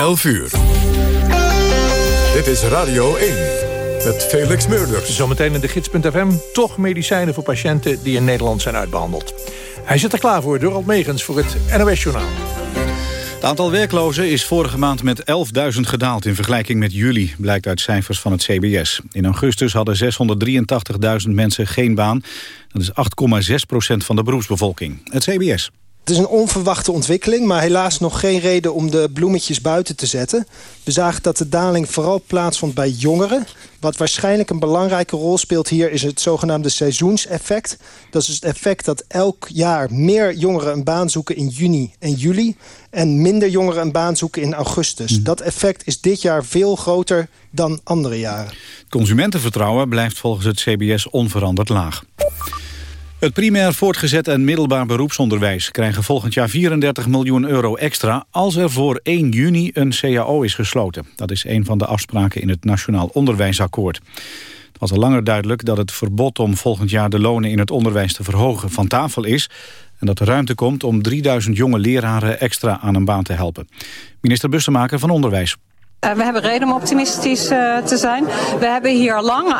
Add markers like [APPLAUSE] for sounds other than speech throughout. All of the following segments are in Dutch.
11 uur. Dit is Radio 1 met Felix Meurders. Zometeen in de gids.fm toch medicijnen voor patiënten die in Nederland zijn uitbehandeld. Hij zit er klaar voor, Dorald Megens, voor het NOS-journaal. Het aantal werklozen is vorige maand met 11.000 gedaald in vergelijking met juli, blijkt uit cijfers van het CBS. In augustus hadden 683.000 mensen geen baan. Dat is 8,6 procent van de beroepsbevolking. Het CBS. Het is een onverwachte ontwikkeling, maar helaas nog geen reden om de bloemetjes buiten te zetten. We zagen dat de daling vooral plaatsvond bij jongeren. Wat waarschijnlijk een belangrijke rol speelt hier is het zogenaamde seizoenseffect. Dat is het effect dat elk jaar meer jongeren een baan zoeken in juni en juli... en minder jongeren een baan zoeken in augustus. Hmm. Dat effect is dit jaar veel groter dan andere jaren. Consumentenvertrouwen blijft volgens het CBS onveranderd laag. Het primair voortgezet en middelbaar beroepsonderwijs krijgen volgend jaar 34 miljoen euro extra als er voor 1 juni een CAO is gesloten. Dat is een van de afspraken in het Nationaal Onderwijsakkoord. Het was al langer duidelijk dat het verbod om volgend jaar de lonen in het onderwijs te verhogen van tafel is en dat er ruimte komt om 3000 jonge leraren extra aan een baan te helpen. Minister Bussemaker van Onderwijs. Uh, we hebben reden om optimistisch uh, te zijn. We hebben hier lang uh,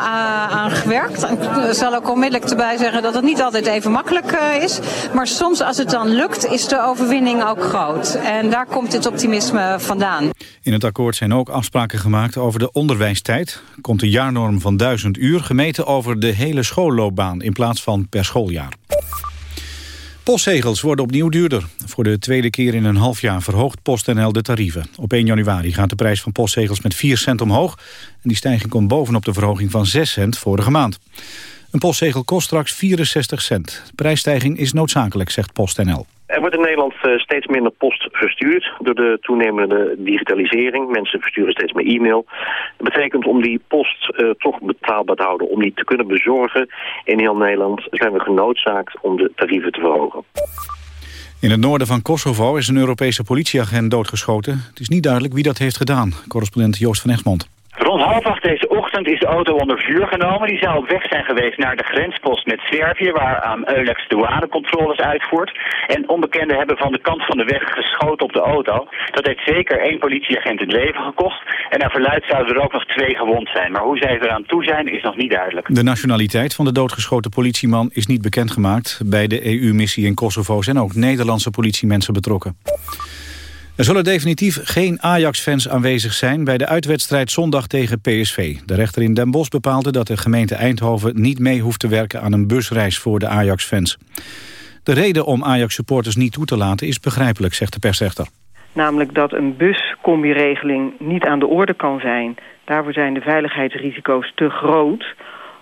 aan gewerkt. Ik zal ook onmiddellijk erbij zeggen dat het niet altijd even makkelijk is. Maar soms als het dan lukt is de overwinning ook groot. En daar komt dit optimisme vandaan. In het akkoord zijn ook afspraken gemaakt over de onderwijstijd. Komt de jaarnorm van 1000 uur gemeten over de hele schoolloopbaan in plaats van per schooljaar. Postzegels worden opnieuw duurder. Voor de tweede keer in een half jaar verhoogt PostNL de tarieven. Op 1 januari gaat de prijs van postzegels met 4 cent omhoog. En die stijging komt bovenop de verhoging van 6 cent vorige maand. Een postzegel kost straks 64 cent. De prijsstijging is noodzakelijk, zegt PostNL. Er wordt in Nederland eh, steeds minder post verstuurd door de toenemende digitalisering. Mensen versturen steeds meer e-mail. Dat betekent om die post uh, toch betaalbaar te houden, om die te kunnen bezorgen in heel Nederland, zijn we genoodzaakt om de tarieven te verhogen. In het noorden van Kosovo is een Europese politieagent doodgeschoten. Het is niet duidelijk wie dat heeft gedaan. Correspondent Joost van Egmond. Rond half acht deze ochtend is de auto onder vuur genomen. Die zou op weg zijn geweest naar de grenspost met Servië... waar aan Eulex douanecontroles uitvoert. En onbekenden hebben van de kant van de weg geschoten op de auto. Dat heeft zeker één politieagent het leven gekost. En naar verluid zouden er ook nog twee gewond zijn. Maar hoe zij eraan toe zijn is nog niet duidelijk. De nationaliteit van de doodgeschoten politieman is niet bekendgemaakt. Bij de EU-missie in Kosovo zijn ook Nederlandse politiemensen betrokken. Er zullen definitief geen Ajax-fans aanwezig zijn... bij de uitwedstrijd zondag tegen PSV. De rechter in Den Bosch bepaalde dat de gemeente Eindhoven... niet mee hoeft te werken aan een busreis voor de Ajax-fans. De reden om Ajax-supporters niet toe te laten is begrijpelijk, zegt de persrechter. Namelijk dat een buscombi-regeling niet aan de orde kan zijn. Daarvoor zijn de veiligheidsrisico's te groot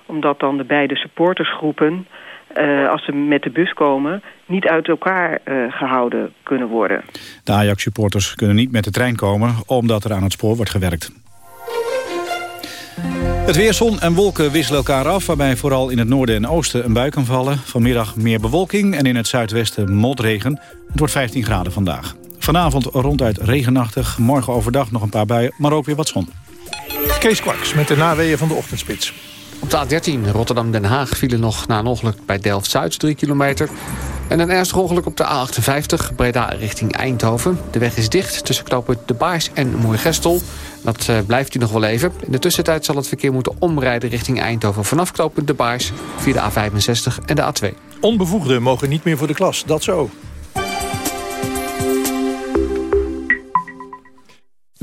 omdat dan de beide supportersgroepen uh, als ze met de bus komen, niet uit elkaar uh, gehouden kunnen worden. De Ajax-supporters kunnen niet met de trein komen, omdat er aan het spoor wordt gewerkt. Het weer, zon en wolken wisselen elkaar af... waarbij vooral in het noorden en oosten een bui kan vallen. Vanmiddag meer bewolking en in het zuidwesten motregen. Het wordt 15 graden vandaag. Vanavond ronduit regenachtig, morgen overdag nog een paar buien... maar ook weer wat zon. Kees Kwaks met de naweeën van de ochtendspits. Op de A13 Rotterdam-Den Haag vielen nog na een ongeluk bij Delft-Zuid 3 kilometer. En een ernstig ongeluk op de A58 Breda richting Eindhoven. De weg is dicht tussen knopen De Baars en Moergestel. Dat uh, blijft u nog wel even. In de tussentijd zal het verkeer moeten omrijden richting Eindhoven... vanaf knopen De Baars via de A65 en de A2. Onbevoegden mogen niet meer voor de klas, dat zo.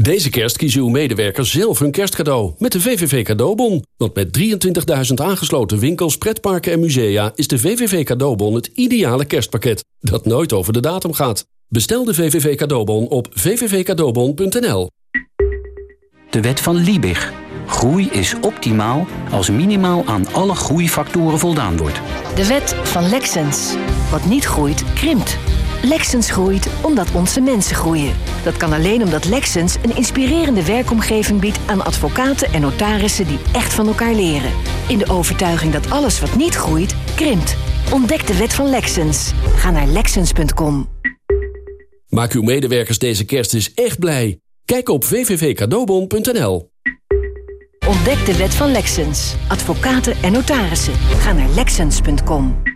Deze kerst kiezen uw medewerkers zelf hun kerstcadeau met de VVV Cadeaubon. Want met 23.000 aangesloten winkels, pretparken en musea... is de VVV Cadeaubon het ideale kerstpakket dat nooit over de datum gaat. Bestel de VVV Cadeaubon op vvvcadeaubon.nl. De wet van Liebig. Groei is optimaal als minimaal aan alle groeifactoren voldaan wordt. De wet van Lexens. Wat niet groeit, krimpt. Lexens groeit omdat onze mensen groeien. Dat kan alleen omdat Lexens een inspirerende werkomgeving biedt aan advocaten en notarissen die echt van elkaar leren. In de overtuiging dat alles wat niet groeit, krimpt. Ontdek de wet van Lexens. Ga naar lexens.com. Maak uw medewerkers deze kerst eens echt blij. Kijk op www.cadeaubon.nl. Ontdek de wet van Lexens. Advocaten en notarissen. Ga naar lexens.com.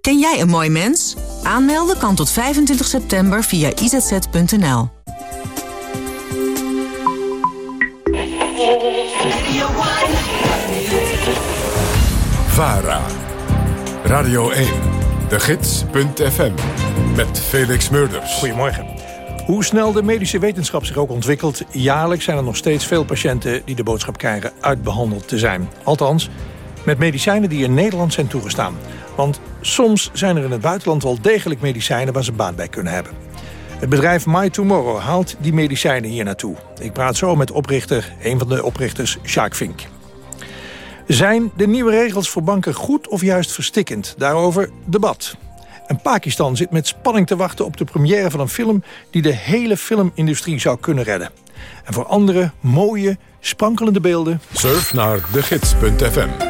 Ken jij een mooi mens? Aanmelden kan tot 25 september via izz.nl. VARA. Radio 1. De Gids.fm. Met Felix Murders. Goedemorgen. Hoe snel de medische wetenschap zich ook ontwikkelt... jaarlijks zijn er nog steeds veel patiënten die de boodschap krijgen uitbehandeld te zijn. Althans, met medicijnen die in Nederland zijn toegestaan. Want soms zijn er in het buitenland wel degelijk medicijnen... waar ze baat bij kunnen hebben. Het bedrijf My Tomorrow haalt die medicijnen hier naartoe. Ik praat zo met oprichter, een van de oprichters, Sjaak Vink. Zijn de nieuwe regels voor banken goed of juist verstikkend? Daarover debat. En Pakistan zit met spanning te wachten op de première van een film... die de hele filmindustrie zou kunnen redden. En voor andere mooie, sprankelende beelden... Surf naar degids.fm.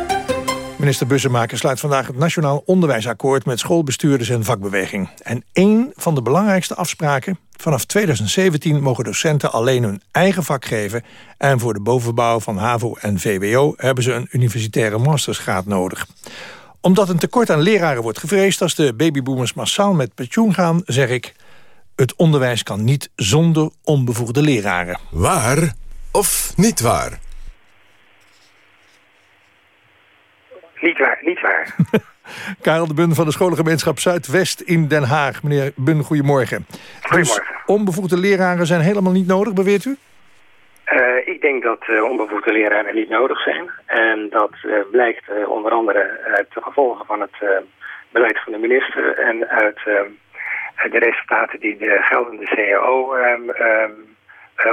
Minister Bussemaker sluit vandaag het Nationaal Onderwijsakkoord... met schoolbestuurders en vakbeweging. En één van de belangrijkste afspraken... vanaf 2017 mogen docenten alleen hun eigen vak geven... en voor de bovenbouw van HAVO en VWO... hebben ze een universitaire mastersgraad nodig omdat een tekort aan leraren wordt gevreesd... als de babyboomers massaal met pensioen gaan, zeg ik... het onderwijs kan niet zonder onbevoegde leraren. Waar of niet waar? Niet waar, niet waar. [LAUGHS] Karel de Bun van de scholengemeenschap Zuidwest in Den Haag. Meneer Bun, goedemorgen. Goedemorgen. Dus onbevoegde leraren zijn helemaal niet nodig, beweert u? Uh, ik denk dat uh, onbevoegde leraren niet nodig zijn. En dat uh, blijkt onder andere uit de gevolgen van het beleid van de minister... en uit de resultaten die de geldende CAO um, um,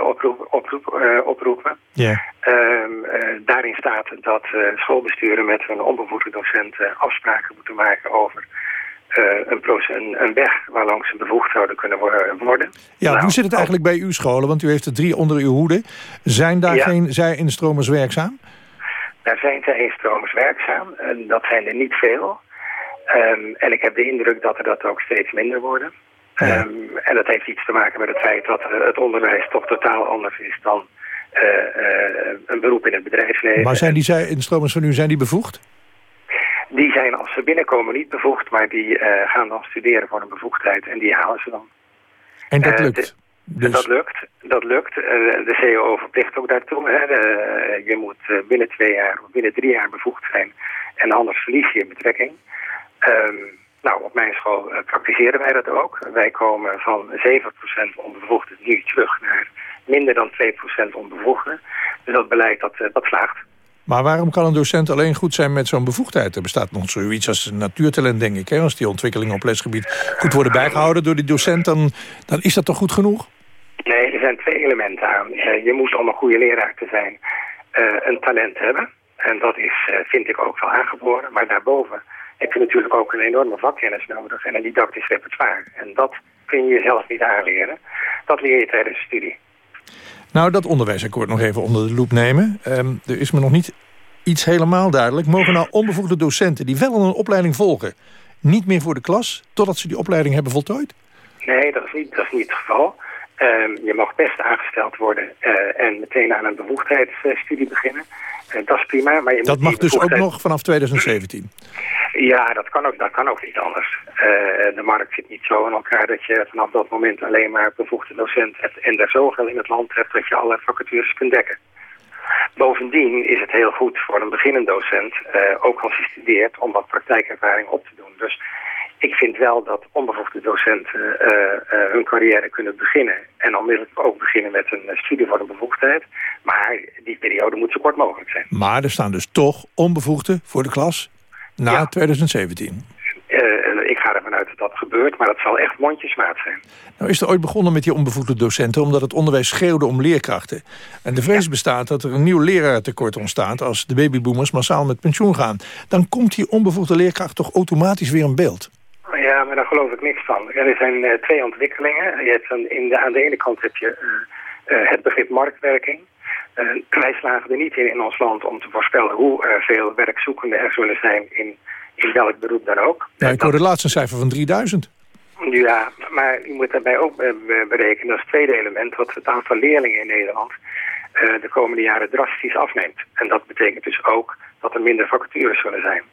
oproep, oproep, oproepen. Ja. Um, daarin staat dat schoolbesturen met hun onbevoegde docenten afspraken moeten maken over... een, een, een, weg waarlangs ze bevoegd zouden kunnen worden. Ja, nou, hoe zit het eigenlijk bij uw scholen? Want u heeft er drie onder uw hoede. Zijn daar Ja. geen zij-instromers werkzaam? Daar zijn zij-instromers werkzaam. En dat zijn er niet veel. Ehm, en ik heb de indruk dat er dat ook steeds minder worden. Ehm, en dat heeft iets te maken met het feit dat eh, het onderwijs toch totaal anders is dan eh, eh, een beroep in het bedrijfsleven. Maar zijn die zij-instromers van u zijn die bevoegd? Die zijn als ze binnenkomen niet bevoegd, maar die gaan dan studeren voor een bevoegdheid en die halen ze dan. En dat lukt? de- Dus- Dat lukt. Dat lukt. De CEO verplicht ook daartoe. Hè. De- je moet binnen twee jaar of binnen drie jaar bevoegd zijn. En anders verlies je je betrekking. Ehm, nou, op mijn school eh, praktiseren wij dat ook. Wij komen van 7% onbevoegden nu terug naar minder dan 2% onbevoegden. Dus dat beleid dat, eh, dat slaagt. Maar waarom kan een docent alleen goed zijn met zo'n bevoegdheid? Er bestaat nog zoiets als natuurtalent, denk ik. Hè? Als die ontwikkelingen op lesgebied goed worden bijgehouden door die docent... dan, dan is dat toch goed genoeg? Nee, er zijn twee elementen aan. Eh, je moet om een goede leraar te zijn een talent hebben. En dat is, vind ik ook wel aangeboren. Maar daarboven heb je natuurlijk ook een enorme vakkennis nodig en een didactisch repertoire. En dat kun je jezelf niet aanleren. Dat leer je tijdens de studie. Nou, dat onderwijsakkoord nog even onder de loep nemen. Ehm, er is me nog niet iets helemaal duidelijk. Mogen nou onbevoegde docenten die wel een opleiding volgen... niet meer voor de klas totdat ze die opleiding hebben voltooid? Nee, dat is niet, dat is niet het geval. Ehm, je mag best aangesteld worden eh, en meteen aan een bevoegdheidsstudie beginnen. Eh, dat is prima. Maar je Dat mag dus ook nog vanaf 2017. Ja, dat kan ook, dat kan ook niet anders. Eh, de markt zit niet zo in elkaar dat je vanaf dat moment alleen maar bevoegde docent hebt en er zoveel in het land hebt dat je alle vacatures kunt dekken. Bovendien is het heel goed voor een beginnend docent, ook als hij studeert, om wat praktijkervaring op te doen. Dus ik vind wel dat onbevoegde docenten uh, uh, hun carrière kunnen beginnen. En onmiddellijk ook beginnen met een studie voor de bevoegdheid. Maar die periode moet zo kort mogelijk zijn. Maar er staan dus toch onbevoegden voor de klas na ja. 2017. Uh, ik ga ervan uit dat dat gebeurt, maar dat zal echt mondjesmaat zijn. Nou is er ooit begonnen met die onbevoegde docenten... omdat het onderwijs schreeuwde om leerkrachten. En de vrees ja. bestaat dat er een nieuw leraartekort ontstaat... als de babyboomers massaal met pensioen gaan. Dan komt die onbevoegde leerkracht toch automatisch weer in beeld. Ja, maar daar geloof ik niks van. Er zijn uh, twee ontwikkelingen. Je hebt een, in de, aan de ene kant heb je uh, uh, het begrip marktwerking. wij slagen er niet in in ons land om te voorspellen hoe veel werkzoekenden er zullen zijn in, in welk beroep dan ook. Ja, ik hoorde laatst een cijfer van 3000. Ja, maar je moet daarbij ook berekenen, dat is het tweede element, dat het aantal leerlingen in Nederland de komende jaren drastisch afneemt. En dat betekent dus ook dat er minder vacatures zullen zijn.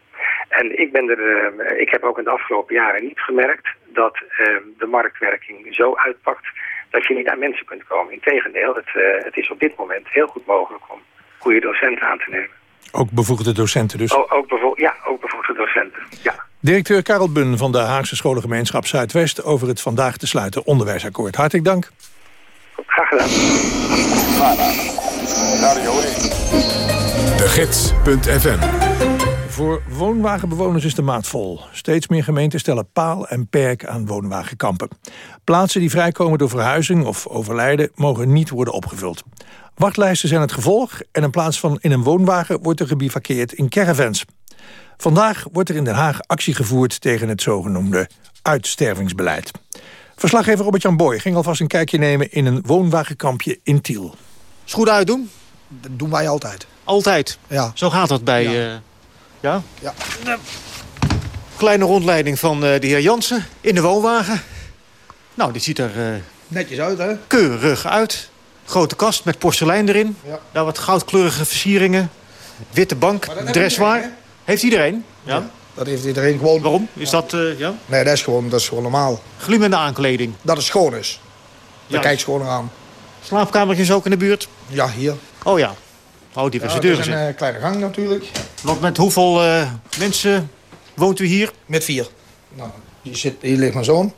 En ik, ben er, uh, ik heb ook in de afgelopen jaren niet gemerkt dat uh, de marktwerking zo uitpakt dat je niet aan mensen kunt komen. Integendeel, het, uh, het is op dit moment heel goed mogelijk om goede docenten aan te nemen. Ook bevoegde docenten dus? O, ook bevo ja, ook bevoegde docenten, ja. Directeur Karel Bun van de Haagse Scholengemeenschap Zuidwest... over het vandaag te sluiten onderwijsakkoord. Hartelijk dank. Graag gedaan. De Gids.fm voor woonwagenbewoners is de maat vol. Steeds meer gemeenten stellen paal en perk aan woonwagenkampen. Plaatsen die vrijkomen door verhuizing of overlijden... mogen niet worden opgevuld. Wachtlijsten zijn het gevolg... en in plaats van in een woonwagen wordt er gebivakkeerd in caravans. Vandaag wordt er in Den Haag actie gevoerd... tegen het zogenoemde uitstervingsbeleid. Verslaggever Robert-Jan Boy ging alvast een kijkje nemen... in een woonwagenkampje in Tiel. Schoenen uitdoen? Dat doen wij altijd. Altijd? Ja. Zo gaat dat bij... Ja. Uh... Ja? Ja. Kleine rondleiding van uh, de heer Jansen in de woonwagen. Nou, die ziet er uh, netjes uit, hè? Keurig uit. Grote kast met porselein erin. Ja. Daar wat goudkleurige versieringen. Witte bank, dressoir. Heeft, heeft iedereen? Ja. ja. Dat heeft iedereen gewoon. Waarom? Is ja. dat, uh, ja? Nee, dat is, gewoon, dat is gewoon normaal. Glimmende aankleding? Dat het schoon is. Daar kijkt schoon aan. Slaapkamertjes ook in de buurt? Ja, hier. Oh ja. Oh, diverse deuren. Het is een uh, kleine gang natuurlijk. Want met hoeveel uh, mensen woont u hier? Met vier. Nou, hier, zit, hier ligt mijn zoon.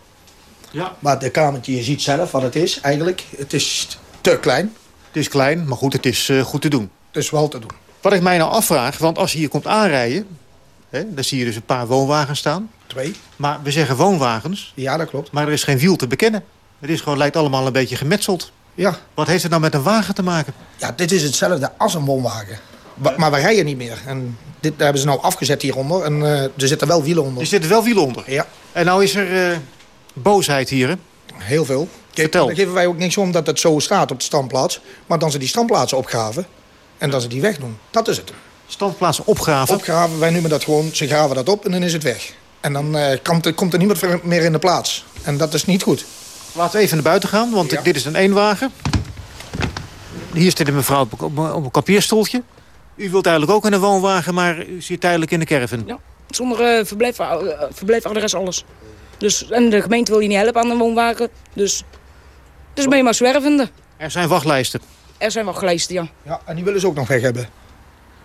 Ja. Maar de kamertje, je ziet zelf wat het is eigenlijk. Het is te klein. Het is klein, maar goed, het is uh, goed te doen. Het is wel te doen. Wat ik mij nou afvraag, want als je hier komt aanrijden... Hè, dan zie je dus een paar woonwagens staan. Twee. Maar we zeggen woonwagens. Ja, dat klopt. Maar er is geen wiel te bekennen. Het is gewoon, lijkt allemaal een beetje gemetseld. Ja. Wat heeft het nou met een wagen te maken? Ja, dit is hetzelfde als een woonwagen. Maar we rijden niet meer. En dit hebben ze nou afgezet hieronder. En uh, er zitten wel wielen onder. Er zitten wel wielen onder? Ja. En nou is er uh, boosheid hier, hè? Heel veel. Vertel. Daar geven wij ook niks om dat het zo staat op de standplaats. Maar dan ze die standplaatsen opgraven. En dan ze die wegdoen. Dat is het. Standplaatsen opgraven? Opgraven, wij noemen dat gewoon, ze graven dat op en dan is het weg. En dan uh, komt, er, komt er niemand meer in de plaats. En dat is niet goed. Laten we even naar buiten gaan, want ja. dit is een eenwagen. Hier zit een mevrouw op, op, op een kapierstoeltje. U wilt eigenlijk ook in een woonwagen, maar u zit tijdelijk in de caravan. Ja, zonder uh, verblijf, uh, verblijfadres alles. Dus, en de gemeente wil je niet helpen aan een woonwagen. Dus, dus ben je maar zwervende. Er zijn wachtlijsten? Er zijn wachtlijsten, ja. Ja, en die willen ze ook nog weg hebben.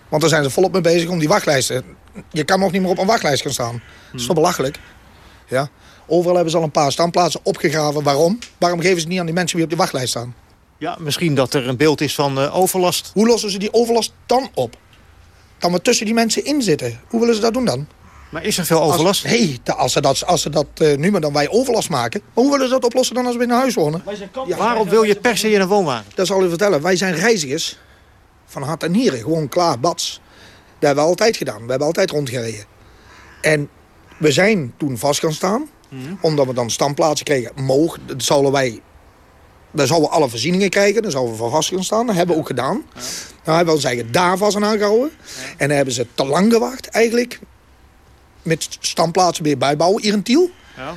Want daar zijn ze volop mee bezig om die wachtlijsten. Je kan nog niet meer op een wachtlijst gaan staan. Dat is toch belachelijk? Ja. Overal hebben ze al een paar standplaatsen opgegraven. Waarom? Waarom geven ze het niet aan die mensen die op die wachtlijst staan? Ja, misschien dat er een beeld is van uh, overlast. Hoe lossen ze die overlast dan op? Dan we tussen die mensen in zitten. Hoe willen ze dat doen dan? Maar is er veel overlast? Als, nee, als ze dat, als ze dat uh, nu maar dan wij overlast maken. Maar hoe willen ze dat oplossen dan als we in een huis wonen? Ja, waarom wil je per se in een woonwagen? Dat zal u vertellen. Wij zijn reizigers van hart en nieren. Gewoon klaar, bats. Dat hebben we altijd gedaan. We hebben altijd rondgereden. En we zijn toen vast gaan staan. Mm. Omdat we dan standplaatsen kregen. Dat zouden wij... Dan zouden we alle voorzieningen krijgen. Dan zouden we voor vast gaan staan. Dat hebben we ook gedaan. Ja. Nou hebben we ons eigen daar vast aan aangehouden. Ja. En dan hebben ze te lang gewacht eigenlijk. Met standplaatsen weer bijbouwen hier in Tiel. Ja.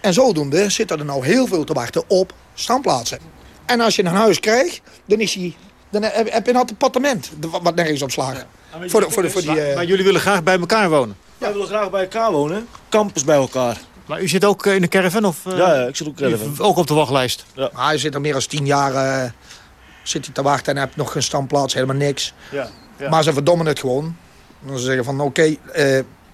En zodoende zit er nou heel veel te wachten op standplaatsen. En als je een huis krijgt, dan, is die, dan heb je een appartement wat nergens op slagen. Voor, de, voor, de, voor die, Maar, eh, maar jullie willen graag bij elkaar wonen? Wij willen graag bij elkaar wonen. Campus bij elkaar. Maar u zit ook eh, in de caravan? Of, eh, Ja, ja, ik zit ook in de caravan. Ook op de wachtlijst? Ja. Maar hij zit er meer dan tien jaar eh, zit hij te wachten en heeft nog geen standplaats, helemaal niks. Ja, ja. Maar ze verdommen het gewoon. Dan ze zeggen van oké, eh,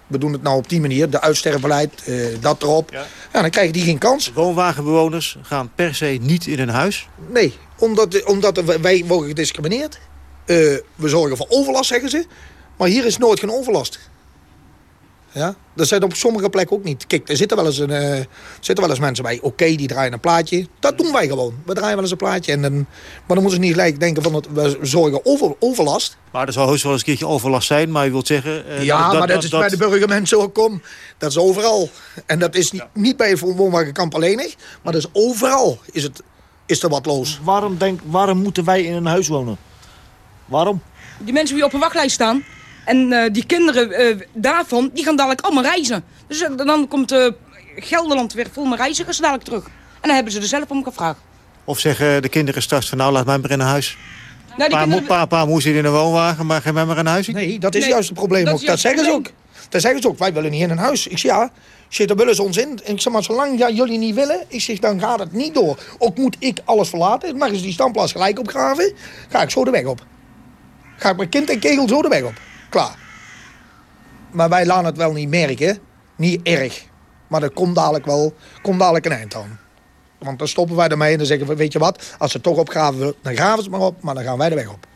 we doen het nou op die manier. De uitsterfbeleid, eh, dat erop. Ja. dan krijgen die geen kans. Woonwagenbewoners gaan per se niet in een huis? Nee, omdat, omdat wij worden gediscrimineerd. Eh, we zorgen voor overlast, zeggen ze. Maar hier is nooit geen overlast. Ja, dat zijn op sommige plekken ook niet. Kijk, er zitten wel eens, een, eh, zitten wel eens mensen bij. Oké, die draaien een plaatje. Dat doen wij gewoon. We draaien wel eens een plaatje. En dan, maar dan moeten ze niet gelijk denken van dat we zorgen over overlast. Maar er zal heus wel eens een keertje overlast zijn. Maar u wilt zeggen... eh, ja, maar dat, is bij de burgermensen ook kom. Dat is overal. En dat is niet, niet bij het woonwagenkamp alleen. Maar dat is overal is, het, is er wat los. Waarom, denk, waarom moeten wij in een huis wonen? Waarom? Die mensen die op een wachtlijst staan... en eh, die kinderen eh, daarvan, die gaan dadelijk allemaal reizen. Dus eh, dan komt eh, Gelderland weer vol met reizigers dadelijk terug. En dan hebben ze er zelf om gevraagd. Of zeggen de kinderen straks van nou, laat mij maar in een huis. Nou, pa, kinderen- pa, pa moest hier in een woonwagen, maar geef mij maar een huis. Nee, dat is Nee, juist het probleem dat ook. Dat zeggen ze ook. Dat zeggen ze ook. Wij willen niet in een huis. Ik zeg ja, shit, daar willen ze ons in. En ik zeg maar, zolang ja, jullie niet willen, ik zeg, dan gaat het niet door. Ook moet ik alles verlaten. Mag eens die standplaats gelijk opgraven. Ga ik zo de weg op. Ga ik mijn kind en kegel zo de weg op. Klaar. Maar wij laten het wel niet merken. Niet erg. Maar er komt dadelijk wel komt dadelijk een eind aan. Want dan stoppen wij ermee en dan zeggen we, weet je wat, als ze toch opgraven dan graven ze maar op, maar dan gaan wij de weg op.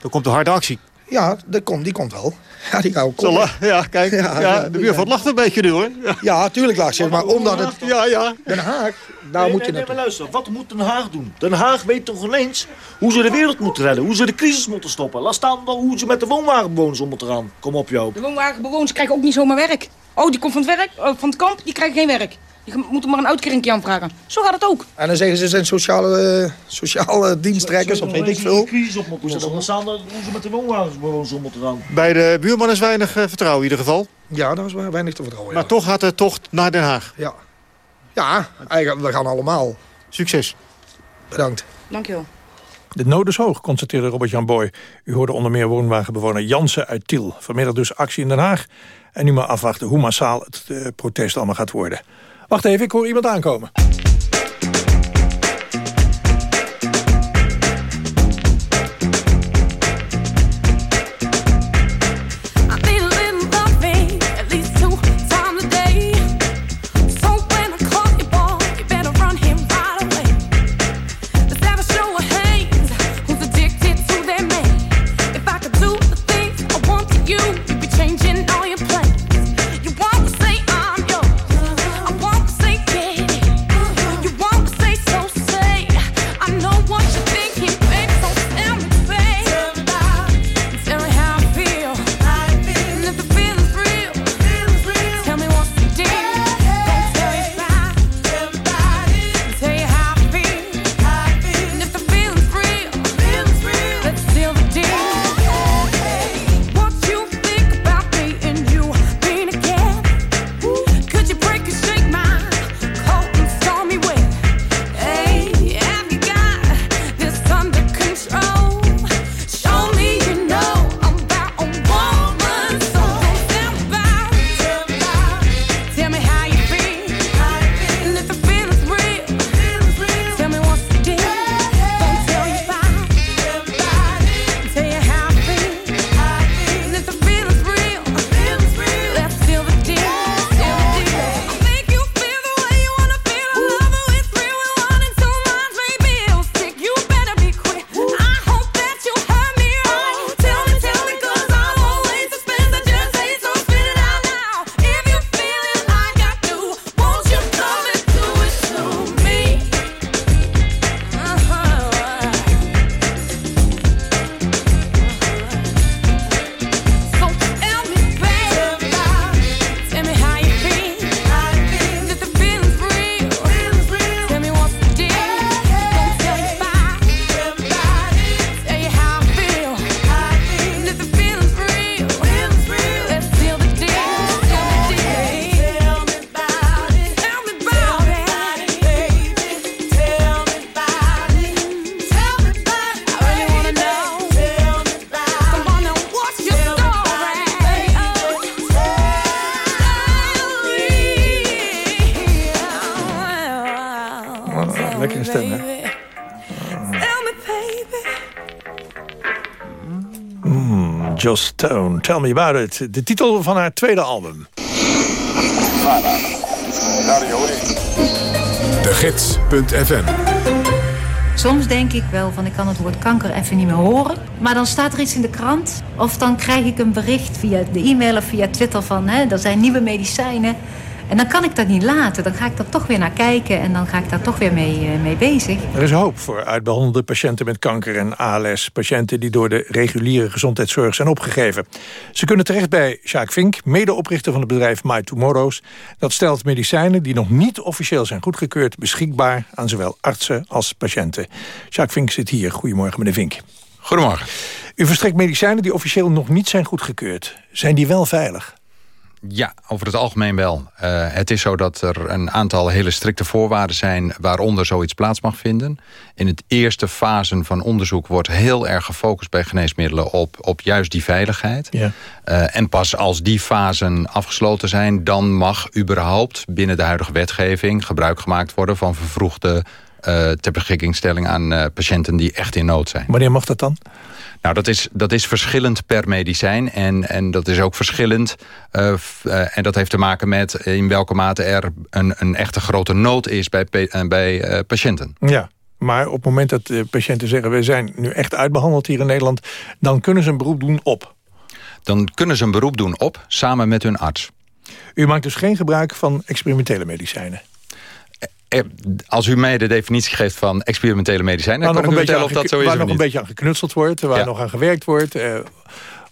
Dan komt de harde actie. Ja, dat komt, die komt wel. [LAUGHS] Ja, die la- ja, kijk. Ja, de buurvrouw lacht een beetje nu hoor. Ja, Ja, tuurlijk laat ze, maar omdat het... ja. ja. Den Haag, daar nee, moet je nee, nee, naartoe. maar luister, wat moet Den Haag doen? Den Haag weet toch ineens hoe ze de wereld moeten redden, hoe ze de crisis moeten stoppen. Laat staan dan hoe ze met de woonwagenbewoners om moeten gaan. Kom op, Joop. De woonwagenbewoners krijgen ook niet zomaar werk. Oh, die komt van het, werk, eh, van het kamp, die krijgen geen werk. Die moeten maar een uitkeringje aanvragen. Zo gaat het ook. En dan zeggen ze, ze zijn sociale, eh, sociale dienstrekkers of weet ik veel. de crisis op moeten lossen. Laat staan dan hoe ze met de woonwagenbewoners om moeten gaan. Bij de buurman is weinig eh, vertrouwen in ieder geval. Ja, daar is weinig te vertrouwen. Maar toch gaat de tocht naar Den Haag. Ja. Ja, eigenlijk, we gaan allemaal. Succes. Bedankt. Dankjewel. De nood is hoog, constateerde Robert-Jan Boy. U hoorde onder meer woonwagenbewoner Jansen uit Tiel. Vanmiddag dus actie in Den Haag. En nu maar afwachten hoe massaal het eh, protest allemaal gaat worden. Wacht even, ik hoor iemand aankomen. Stone, Tell Me About It. De titel van haar tweede album. De Gids.fm Soms denk ik wel van ik kan het woord kanker even niet meer horen. Maar dan staat er iets in de krant. Of dan krijg ik een bericht via de e-mail of via Twitter van... Hè, er zijn nieuwe medicijnen. En dan kan ik dat niet laten. Dan ga ik er toch weer naar kijken en dan ga ik daar toch weer mee, eh, mee bezig. Er is hoop voor uitbehandelde patiënten met kanker en ALS. Patiënten die door de reguliere gezondheidszorg zijn opgegeven. Ze kunnen terecht bij Sjaak Vink, medeoprichter van het bedrijf My Tomorrows. Dat stelt medicijnen die nog niet officieel zijn goedgekeurd... beschikbaar aan zowel artsen als patiënten. Sjaak Vink zit hier. Goedemorgen, meneer Vink. Goedemorgen. U verstrekt medicijnen die officieel nog niet zijn goedgekeurd. Zijn die wel veilig? Ja, over het algemeen wel. Uh, het is zo dat er een aantal hele strikte voorwaarden zijn... waaronder zoiets plaats mag vinden. In het eerste fase van onderzoek wordt heel erg gefocust... bij geneesmiddelen op, op juist die veiligheid. Ja. Uh, en pas als die fasen afgesloten zijn... dan mag überhaupt binnen de huidige wetgeving... gebruik gemaakt worden van vervroegde uh, ter beschikkingstelling aan patiënten die echt in nood zijn. Wanneer mag dat dan? Nou, dat is, dat is verschillend per medicijn. En, en dat is ook verschillend. Uh, uh, en dat heeft te maken met in welke mate er een, een echte grote nood is bij, bij uh, patiënten. Ja. Maar op het moment dat patiënten zeggen... we zijn nu echt uitbehandeld hier in Nederland... dan kunnen ze een beroep doen op? Dan kunnen ze een beroep doen op, samen met hun arts. U maakt dus geen gebruik van experimentele medicijnen? Als u mij de definitie geeft van experimentele medicijnen... dan kan ik u vertellen of dat zo is Waar nog niet. een beetje aan geknutseld wordt, waar ja. nog aan gewerkt wordt... Uh,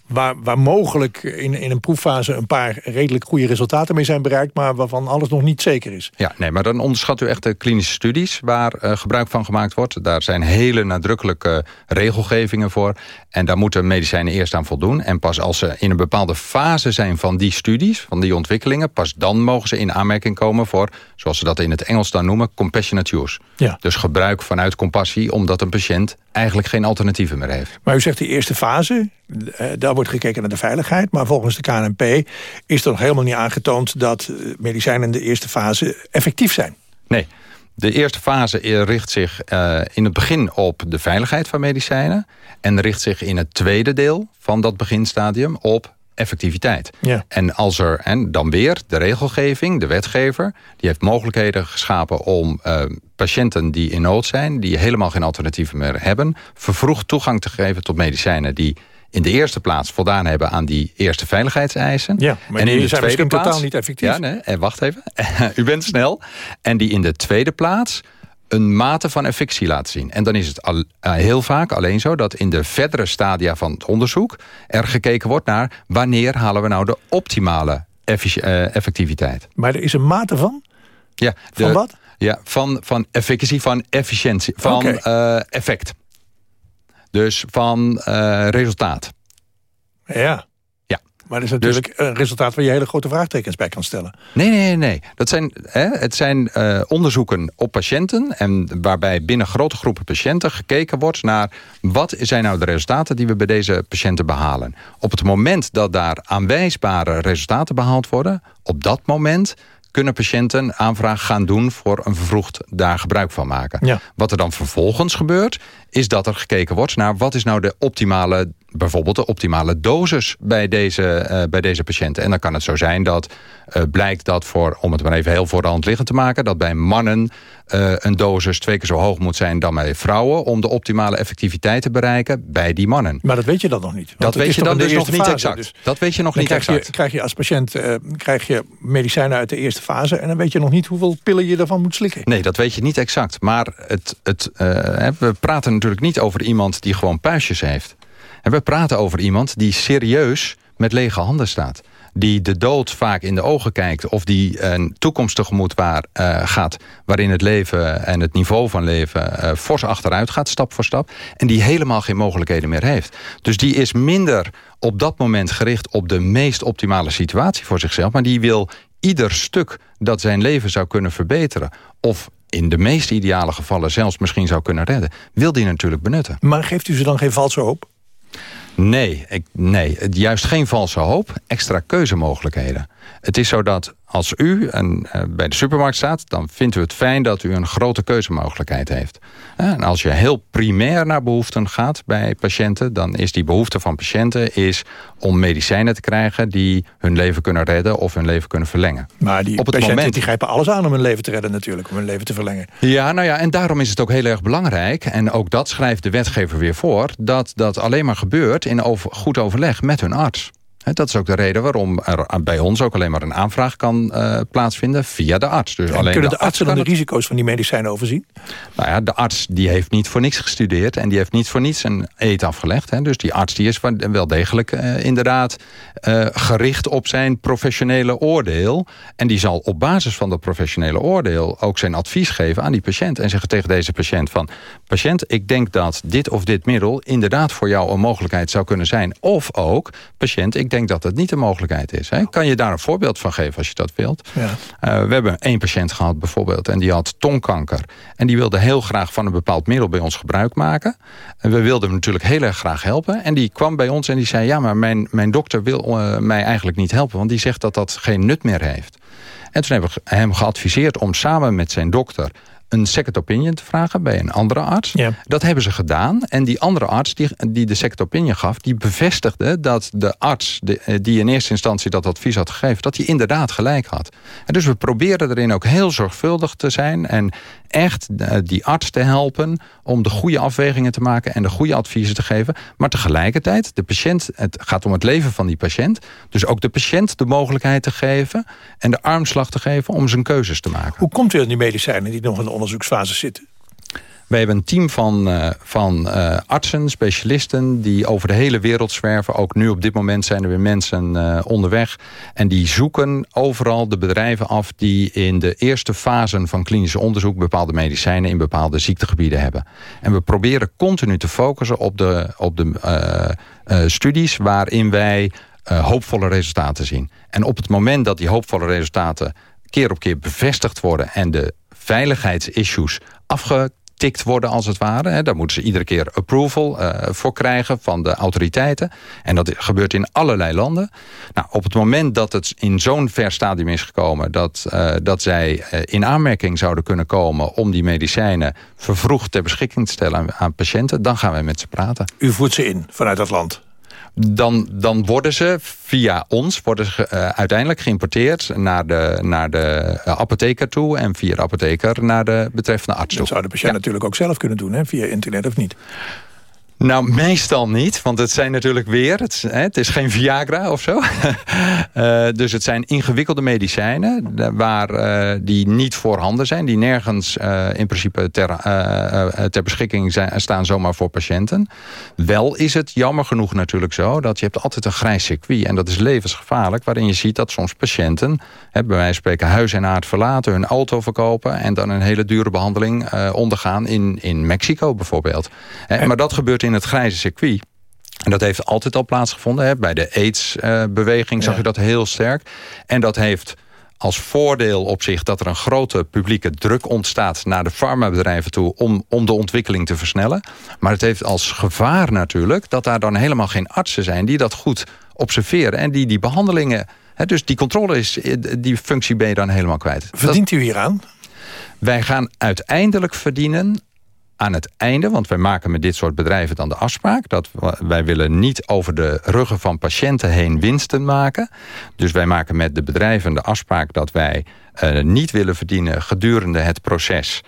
waar, waar mogelijk in, in een proeffase een paar redelijk goede resultaten mee zijn bereikt... maar waarvan alles nog niet zeker is. Ja, nee, maar dan onderschat u echt de klinische studies waar uh, gebruik van gemaakt wordt. Daar zijn hele nadrukkelijke regelgevingen voor. En daar moeten medicijnen eerst aan voldoen. En pas als ze in een bepaalde fase zijn van die studies, van die ontwikkelingen... pas dan mogen ze in aanmerking komen voor, zoals ze dat in het Engels dan noemen... compassionate use. Ja. Dus gebruik vanuit compassie, omdat een patiënt eigenlijk geen alternatieven meer heeft. Maar u zegt die eerste fase, daar wordt gekeken naar de veiligheid... maar volgens de KNP is er nog helemaal niet aangetoond... dat medicijnen in de eerste fase effectief zijn. Nee, de eerste fase richt zich uh, in het begin op de veiligheid van medicijnen... en richt zich in het tweede deel van dat beginstadium op effectiviteit. Ja. En als er, en dan weer de regelgeving, de wetgever... die heeft mogelijkheden geschapen om uh, patiënten die in nood zijn... die helemaal geen alternatieven meer hebben... vervroegd toegang te geven tot medicijnen die in de eerste plaats voldaan hebben aan die eerste veiligheidseisen. Ja, maar en in de zijn tweede plaats, totaal niet effectief. Ja, nee, en wacht even. [LAUGHS] U bent snel. En die in de tweede plaats een mate van effectie laten zien. En dan is het al, uh, heel vaak alleen zo dat in de verdere stadia van het onderzoek... er gekeken wordt naar wanneer halen we nou de optimale uh, effectiviteit. Maar er is een mate van? Ja. De, van wat? Ja, van, van efficacy, van efficiëntie, van okay. uh, effect. Dus van resultaat. Ja. Maar dat is natuurlijk dus, een resultaat waar je hele grote vraagtekens bij kan stellen. Nee, nee, nee. Dat zijn, hè, het zijn uh, onderzoeken op patiënten... en waarbij binnen grote groepen patiënten gekeken wordt naar... wat zijn nou de resultaten die we bij deze patiënten behalen. Op het moment dat daar aanwijsbare resultaten behaald worden... op dat moment kunnen patiënten aanvraag gaan doen voor een vervroegd daar gebruik van maken. Ja. Wat er dan vervolgens gebeurt, is dat er gekeken wordt naar wat is nou de optimale, bijvoorbeeld de optimale dosis bij deze, uh, bij deze patiënten. En dan kan het zo zijn dat uh, blijkt dat voor, om het maar even heel voor de hand liggend te maken, dat bij mannen uh, een dosis twee keer zo hoog moet zijn dan bij vrouwen om de optimale effectiviteit te bereiken bij die mannen. Maar dat weet je dan nog niet. Dat weet je dan dus nog niet exact. Dus dat weet je nog niet krijg exact. Je, krijg je als patiënt krijg je medicijnen uit de eerste fase en dan weet je nog niet hoeveel pillen je ervan moet slikken. Nee, dat weet je niet exact. Maar het, het, we praten natuurlijk niet over iemand die gewoon puistjes heeft. En we praten over iemand die serieus met lege handen staat. Die de dood vaak in de ogen kijkt. Of die een toekomst tegemoet waar, uh, gaat. Waarin het leven en het niveau van leven uh, fors achteruit gaat. Stap voor stap. En die helemaal geen mogelijkheden meer heeft. Dus die is minder op dat moment gericht op de meest optimale situatie voor zichzelf. Maar die wil ieder stuk dat zijn leven zou kunnen verbeteren. Of in de meest ideale gevallen zelfs misschien zou kunnen redden... wil die natuurlijk benutten. Maar geeft u ze dan geen valse hoop? Nee, ik, nee, juist geen valse hoop. Extra keuzemogelijkheden. Het is zo dat als u een, eh, bij de supermarkt staat... dan vindt u het fijn dat u een grote keuzemogelijkheid heeft. Eh, En als je heel primair naar behoeften gaat bij patiënten... dan is die behoefte van patiënten is om medicijnen te krijgen... die hun leven kunnen redden of hun leven kunnen verlengen. Maar die Op het patiënten moment- die grijpen alles aan om hun leven te redden natuurlijk. Om hun leven te verlengen. Ja, nou ja, en daarom is het ook heel erg belangrijk... en ook dat schrijft de wetgever weer voor... dat dat alleen maar gebeurt in over, goed overleg met hun arts. Dat is ook de reden waarom er bij ons ook alleen maar een aanvraag kan eh, plaatsvinden via de arts. Dus En alleen kunnen de arts artsen dan de risico's van die medicijnen overzien? Nou ja, de arts die heeft niet voor niks gestudeerd... en die heeft niet voor niets een eet afgelegd. Hè. Dus die arts die is wel degelijk eh, inderdaad eh, gericht op zijn professionele oordeel. En die zal op basis van dat professionele oordeel... ook zijn advies geven aan die patiënt. En zeggen tegen deze patiënt van... patiënt, ik denk dat dit of dit middel... inderdaad voor jou een mogelijkheid zou kunnen zijn. Of ook, patiënt, ik denk dat het niet een mogelijkheid is. Hè. Kan je daar een voorbeeld van geven als je dat wilt? Ja. Uh, we hebben één patiënt gehad bijvoorbeeld en die had tongkanker. En die wilde heel graag van een bepaald middel bij ons gebruik maken. En we wilden hem natuurlijk heel erg graag helpen. En die kwam bij ons en die zei... ja, maar mijn, mijn dokter wil uh, mij eigenlijk niet helpen... want die zegt dat dat geen nut meer heeft. En toen hebben we hem geadviseerd om samen met zijn dokter een second opinion te vragen bij een andere arts. Ja. Dat hebben ze gedaan. En die andere arts die, die de second opinion gaf... die bevestigde dat de arts de, eh, die in eerste instantie dat advies had gegeven... dat hij inderdaad gelijk had. En dus we proberen erin ook heel zorgvuldig te zijn... en echt die arts te helpen om de goede afwegingen te maken... en de goede adviezen te geven. Maar tegelijkertijd, de patiënt, het gaat om het leven van die patiënt... dus ook de patiënt de mogelijkheid te geven... en de armslag te geven om zijn keuzes te maken. Hoe komt u aan die medicijnen die nog in de onderzoeksfase zitten? Wij hebben een team van, uh, van uh, artsen, specialisten... die over de hele wereld zwerven. Ook nu op dit moment zijn er weer mensen uh, onderweg. En die zoeken overal de bedrijven af... die in de eerste fasen van klinisch onderzoek... bepaalde medicijnen in bepaalde ziektegebieden hebben. En we proberen continu te focussen op de, op de studies... waarin wij hoopvolle resultaten zien. En op het moment dat die hoopvolle resultaten... keer op keer bevestigd worden... en de veiligheidsissues afge tikt worden als het ware. Daar moeten ze iedere keer approval uh, voor krijgen van de autoriteiten. En dat gebeurt in allerlei landen. Nou, op het moment dat het in zo'n ver stadium is gekomen... dat, uh, dat zij uh, in aanmerking zouden kunnen komen... om die medicijnen vervroegd ter beschikking te stellen aan, aan patiënten... dan gaan wij met ze praten. U voert ze in vanuit dat land? Dan, dan worden ze via ons worden ze, uh, uiteindelijk geïmporteerd naar de, naar de apotheker toe... en via de apotheker naar de betreffende arts toe. Dat zou de patiënt ja. natuurlijk ook zelf kunnen doen, hè? via internet of niet? Nou, meestal niet, want het zijn natuurlijk weer... het, hè, het is geen Viagra of zo. uh, [LAUGHS] dus het zijn ingewikkelde medicijnen... waar uh, die niet voorhanden zijn... die nergens uh, in principe ter, ter beschikking zijn, staan zomaar voor patiënten. Wel is het jammer genoeg natuurlijk zo... dat je hebt altijd een grijs circuit... en dat is levensgevaarlijk... waarin je ziet dat soms patiënten... Hè, bij wijze van spreken huis en aard verlaten... hun auto verkopen... en dan een hele dure behandeling ondergaan in, in Mexico bijvoorbeeld. Hè, maar dat gebeurt in het grijze circuit. En dat heeft altijd al plaatsgevonden. Hè. Bij de AIDS-beweging zag je dat heel sterk. En dat heeft als voordeel op zich dat er een grote publieke druk ontstaat... naar de farmabedrijven toe om, om de ontwikkeling te versnellen. Maar het heeft als gevaar natuurlijk... dat daar dan helemaal geen artsen zijn die dat goed observeren... en die die behandelingen... Hè, dus die controle is, die functie ben je dan helemaal kwijt. Verdient u hieraan? Wij gaan uiteindelijk verdienen aan het einde, want wij maken met dit soort bedrijven dan de afspraak... dat wij willen niet over de ruggen van patiënten heen winsten maken. Dus wij maken met de bedrijven de afspraak dat wij uh, niet willen verdienen... gedurende het proces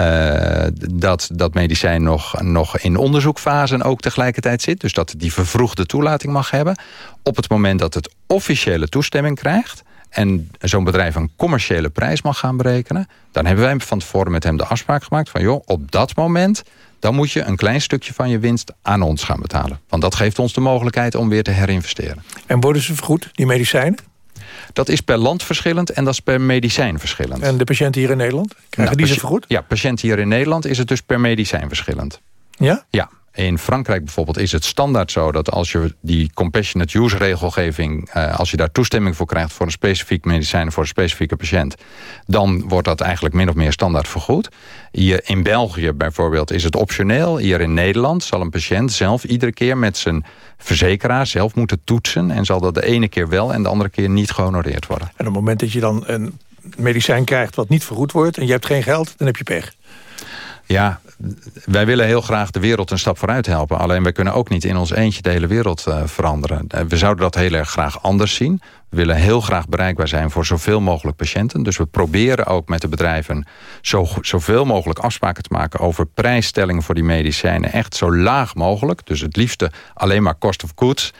uh, dat dat medicijn nog, nog in onderzoekfase ook tegelijkertijd zit. Dus dat die vervroegde toelating mag hebben. Op het moment dat het officiële toestemming krijgt en zo'n bedrijf een commerciële prijs mag gaan berekenen... dan hebben wij van tevoren met hem de afspraak gemaakt van... joh, op dat moment dan moet je een klein stukje van je winst aan ons gaan betalen. Want dat geeft ons de mogelijkheid om weer te herinvesteren. En worden ze vergoed, die medicijnen? Dat is per land verschillend en dat is per medicijn verschillend. En de patiënten hier in Nederland? Krijgen nou, die ze vergoed? Ja, patiënten hier in Nederland is het dus per medicijn verschillend. Ja? Ja. In Frankrijk bijvoorbeeld is het standaard zo dat als je die compassionate use regelgeving, eh, als je daar toestemming voor krijgt voor een specifiek medicijn voor een specifieke patiënt, dan wordt dat eigenlijk min of meer standaard vergoed. Hier in België bijvoorbeeld is het optioneel. Hier in Nederland zal een patiënt zelf iedere keer met zijn verzekeraar zelf moeten toetsen en zal dat de ene keer wel en de andere keer niet gehonoreerd worden. En op het moment dat je dan een medicijn krijgt wat niet vergoed wordt... en je hebt geen geld, dan heb je pech. Ja, wij willen heel graag de wereld een stap vooruit helpen. Alleen wij kunnen ook niet in ons eentje de hele wereld uh, veranderen. Uh, we zouden dat heel erg graag anders zien. Willen heel graag bereikbaar zijn voor zoveel mogelijk patiënten. Dus we proberen ook met de bedrijven zo, zoveel mogelijk afspraken te maken... over prijsstellingen voor die medicijnen. Echt zo laag mogelijk. Dus het liefste alleen maar cost of goods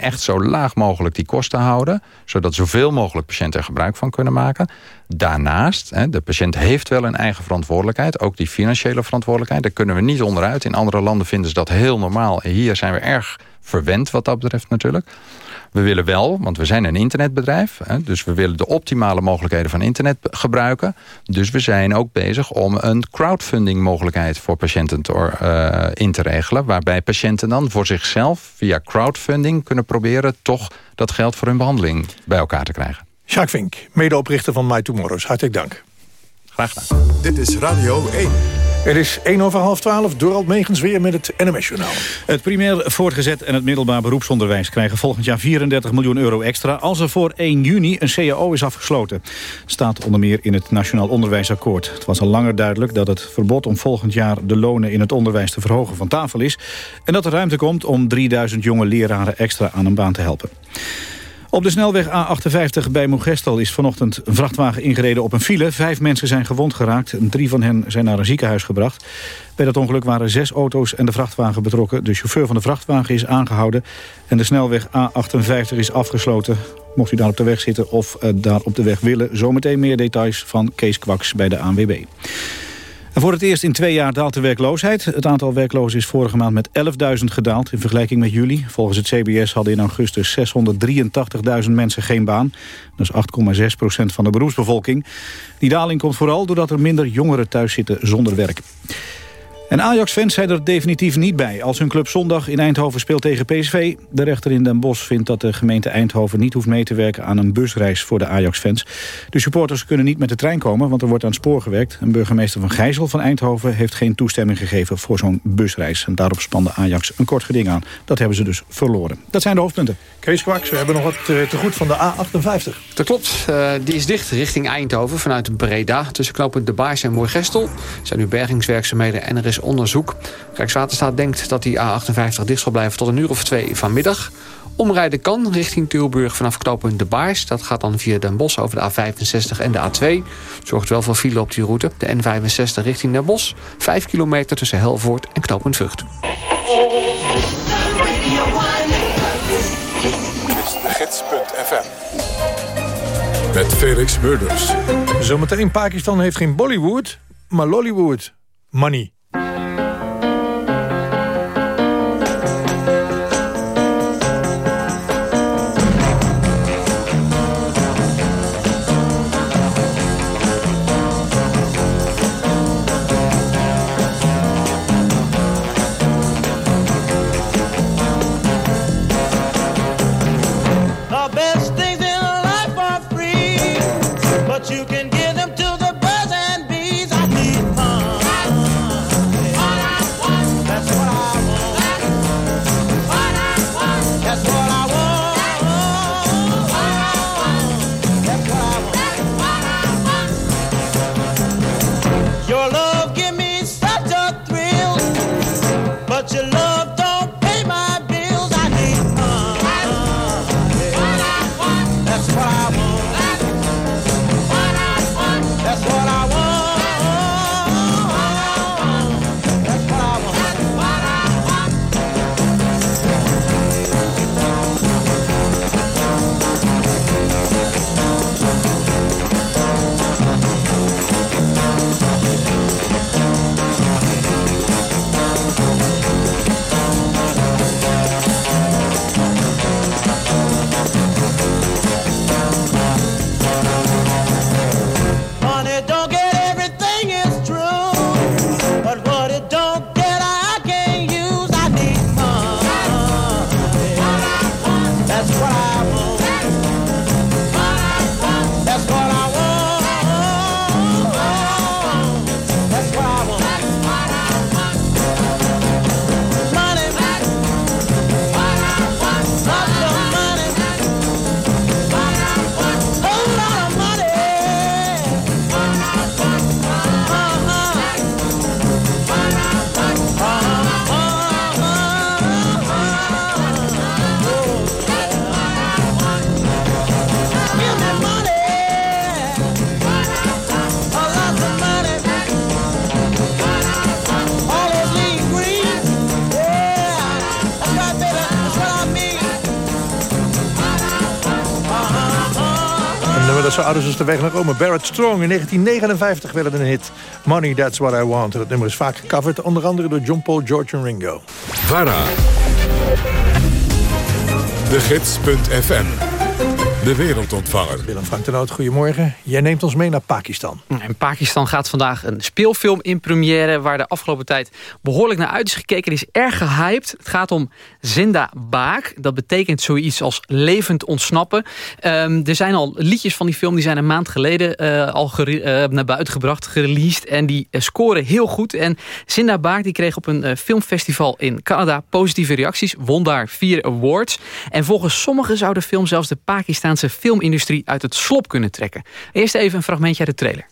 echt zo laag mogelijk die kosten houden... zodat zoveel mogelijk patiënten er gebruik van kunnen maken. Daarnaast, de patiënt heeft wel een eigen verantwoordelijkheid... ook die financiële verantwoordelijkheid, daar kunnen we niet onderuit. In andere landen vinden ze dat heel normaal. Hier zijn we erg verwend wat dat betreft natuurlijk. We willen wel, want we zijn een internetbedrijf... Hè, dus we willen de optimale mogelijkheden van internet gebruiken. Dus we zijn ook bezig om een crowdfunding mogelijkheid... voor patiënten te, uh, in te regelen... waarbij patiënten dan voor zichzelf via crowdfunding kunnen proberen... toch dat geld voor hun behandeling bij elkaar te krijgen. Jacques Vink, medeoprichter van My Tomorrows. Hartelijk dank. Graag gedaan. Dit is Radio 1. Het is 1 over half 12, Dorald Megens weer met het NMS-journaal. Het primair voortgezet en het middelbaar beroepsonderwijs... krijgen volgend jaar 34 miljoen euro extra... als er voor 1 juni een CAO is afgesloten. Staat onder meer in het Nationaal Onderwijsakkoord. Het was al langer duidelijk dat het verbod om volgend jaar... de lonen in het onderwijs te verhogen van tafel is... en dat er ruimte komt om 3000 jonge leraren extra aan een baan te helpen. Op de snelweg A58 bij Moegestel is vanochtend een vrachtwagen ingereden op een file. Vijf mensen zijn gewond geraakt. Drie van hen zijn naar een ziekenhuis gebracht. Bij dat ongeluk waren zes auto's en de vrachtwagen betrokken. De chauffeur van de vrachtwagen is aangehouden. En de snelweg A58 is afgesloten. Mocht u daar op de weg zitten of uh, daar op de weg willen... zometeen meer details van Kees Kwaks bij de ANWB. Voor het eerst in twee jaar daalt de werkloosheid. Het aantal werklozen is vorige maand met 11.000 gedaald in vergelijking met juli. Volgens het CBS hadden in augustus 683.000 mensen geen baan. Dat is 8,6 procent van de beroepsbevolking. Die daling komt vooral doordat er minder jongeren thuis zitten zonder werk. En Ajax-fans zijn er definitief niet bij. Als hun club zondag in Eindhoven speelt tegen PSV... de rechter in Den Bosch vindt dat de gemeente Eindhoven niet hoeft mee te werken... aan een busreis voor de Ajax-fans. De supporters kunnen niet met de trein komen, want er wordt aan het spoor gewerkt. En burgemeester Van Gijzel van Eindhoven heeft geen toestemming gegeven... voor zo'n busreis. En daarop spande Ajax een kort geding aan. Dat hebben ze dus verloren. Dat zijn de hoofdpunten. Kees Kwaks, we hebben nog wat te goed van de A58. Dat klopt. Uh, die is dicht richting Eindhoven vanuit Breda. Tussen knooppunt De Baars en Moergestel zijn nu bergingswerkzaamheden... en er is onderzoek. Rijkswaterstaat denkt dat die A58 dicht zal blijven tot een uur of twee vanmiddag. Omrijden kan richting Tilburg vanaf knooppunt De Baars. Dat gaat dan via Den Bosch over de A65 en de A2. Zorgt wel voor file op die route. De N65 richting Den Bosch. 5 kilometer tussen Helvoort en knooppunt Vught. gids.fm Met Felix Murders. Zometeen Pakistan heeft geen Bollywood, maar Lollywood. Money. Dat zo oud is de weg naar Rome. Barrett Strong in 1959 werd een hit. Money, That's What I Want. En dat nummer is vaak gecoverd, onder andere door John Paul, George en Ringo. VARA. De Gids.fm. De wereldontvanger. Willem Frank Noot, goedemorgen. Jij neemt ons mee naar Pakistan. In Pakistan gaat vandaag een speelfilm in première... waar de afgelopen tijd behoorlijk naar uit is gekeken. Die is erg gehyped. Het gaat om Zinda Baak. Dat betekent zoiets als levend ontsnappen. Ehm, er zijn al liedjes van die film... die zijn een maand geleden eh, al eh, naar buiten gebracht, gereleased. En die eh, scoren heel goed. En Zinda Baak die kreeg op een eh, filmfestival in Canada... positieve reacties, won daar vier awards. En volgens sommigen zou de film zelfs de Amerikaanse filmindustrie uit het slop kunnen trekken. Eerst even een fragmentje uit de trailer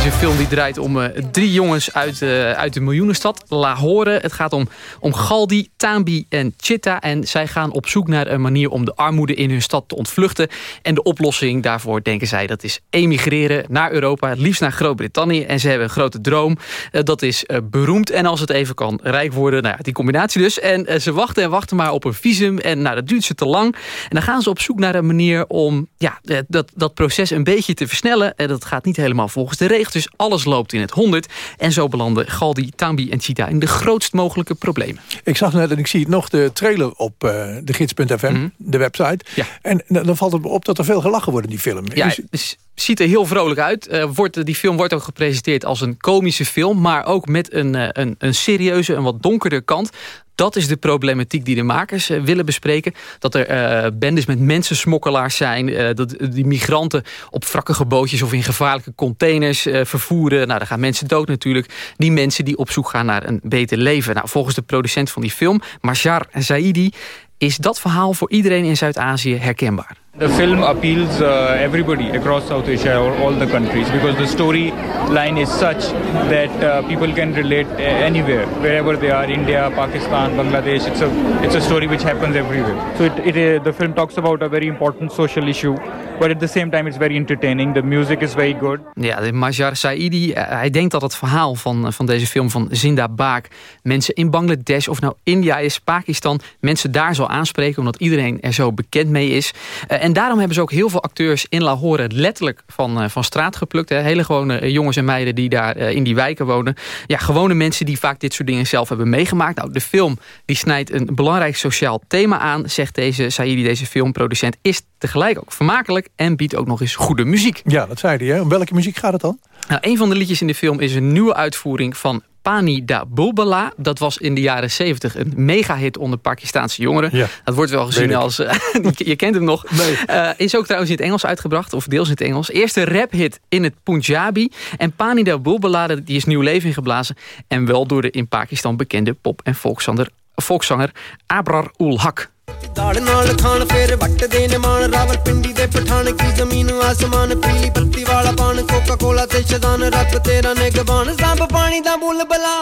is een film die draait om eh, drie jongens uit, eh, uit de miljoenenstad, Lahore. Het gaat om, om Galdi, Tambi en Chitta. En zij gaan op zoek naar een manier om de armoede in hun stad te ontvluchten. En de oplossing daarvoor, denken zij, dat is emigreren naar Europa. Het liefst naar Groot-Brittannië. En ze hebben een grote droom. Eh, dat is beroemd en als het even kan, rijk worden. Nou ja, die combinatie dus. En ze wachten en wachten maar op een visum. En nou, dat duurt ze te lang. En dan gaan ze op zoek naar een manier om ja, dat, dat proces een beetje te versnellen. En dat gaat niet helemaal volgens de regels dus alles loopt in het honderd. En zo belanden Galdi, Tambi en Chita in de grootst mogelijke problemen. Ik zag net en ik zie het nog de trailer op eh, de gids.fm, Mhm. de website. En dan valt het me op dat er veel gelachen wordt in die film. Ja, is- ziet er heel vrolijk uit. Eh, wordt, die film wordt ook gepresenteerd als een komische film... maar ook met een, eh, een, een serieuze, een wat donkerder kant. Dat is de problematiek die de makers eh, willen bespreken. Dat er eh, bendes met mensensmokkelaars zijn. dat die migranten op wrakkige bootjes of in gevaarlijke containers vervoeren. Nou, daar gaan mensen dood natuurlijk. Die mensen die op zoek gaan naar een beter leven. Nou, volgens de producent van die film, Marjar Zaidi... is dat verhaal voor iedereen in Zuid-Azië herkenbaar. The film appeals uh, everybody across South Asia or all the countries because the storyline is such that uh, people can relate uh, anywhere, wherever they are, India, Pakistan, Bangladesh. It's a it's a story which happens everywhere. So it, it uh, the film talks about a very important social issue, but at the same time it's very entertaining. The music is very good. Ja, de Majar Saidi, eh, hij denkt dat het verhaal van, eh, van deze film van Zinda Baak... mensen in Bangladesh of nou India is, Pakistan... mensen daar zal aanspreken, omdat iedereen er zo bekend mee is. Eh, en daarom hebben ze ook heel veel acteurs in Lahore... letterlijk van, van straat geplukt. Hè. Hele gewone jongens en meiden die daar in die wijken wonen. Ja, gewone mensen die vaak dit soort dingen zelf hebben meegemaakt. Nou, de film die snijdt een belangrijk sociaal thema aan... zegt deze Saidi, deze filmproducent... is tegelijk ook vermakelijk en biedt ook nog eens goede muziek. Ja, dat zei hij. Hè? Om welke muziek gaat het dan? Nou, een van de liedjes in de film is een nieuwe uitvoering van Pani da Bulbala. Dat was in de jaren 70 een megahit onder Pakistaanse jongeren. Ja. Dat wordt wel gezien als... eh, [LAUGHS] je- kent hem nog. Eh, is ook trouwens in het Engels uitgebracht. Of deels in het Engels. Eerste raphit in het Punjabi. En Pani da Bulbala die is nieuw leven ingeblazen. En wel door de in Pakistan bekende pop- en volkszanger, volkszanger Abrar ul Haq. ਦਾੜ ਨਾਲ ਖਾਣ ਫੇਰ ਵੱਟਦੇ ਨੇ ਮਾਣ ਰਾਵਲ ਪਿੰਡੀ ਦੇ ਪਠਾਨ ਕੀ ਜ਼ਮੀਨ, ਆਸਮਾਨ ਪੀਲੀ ਬੱਤੀ ਵਾਲਾ ਪਾਣ ਕੋਕਾ ਕੋਲਾ ਤੇ ਸ਼ਦਾਨ, ਰੱਬ ਤੇਰਾ ਨਿਗਬਾਨ, ਸਾਂਭ ਪਾਣੀ ਦਾ ਬੁਲਬਲਾ।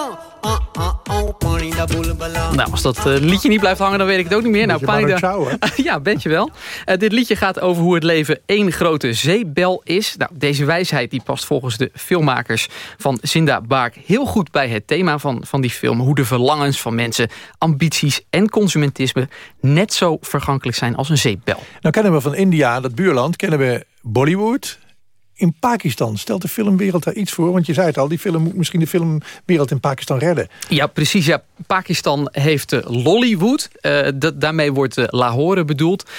Nou, als dat eh, liedje niet blijft hangen, dan weet ik het ook niet meer. Nou, Panik [LAUGHS] ja, bent je wel. Uh, dit liedje gaat over hoe het leven één grote zeebel is. Nou, deze wijsheid die past volgens de filmmakers van Zinda Baak... heel goed bij het thema van, van die film. Hoe de verlangens van mensen, ambities en consumentisme... net zo vergankelijk zijn als een zeebel. Nou kennen we van India, dat buurland, kennen we Bollywood... In Pakistan stelt de filmwereld daar iets voor? Want je zei het al, die film moet misschien de filmwereld in Pakistan redden. Ja, precies. Ja. Pakistan heeft eh, Lollywood. Eh, dat, daarmee wordt eh, Lahore bedoeld.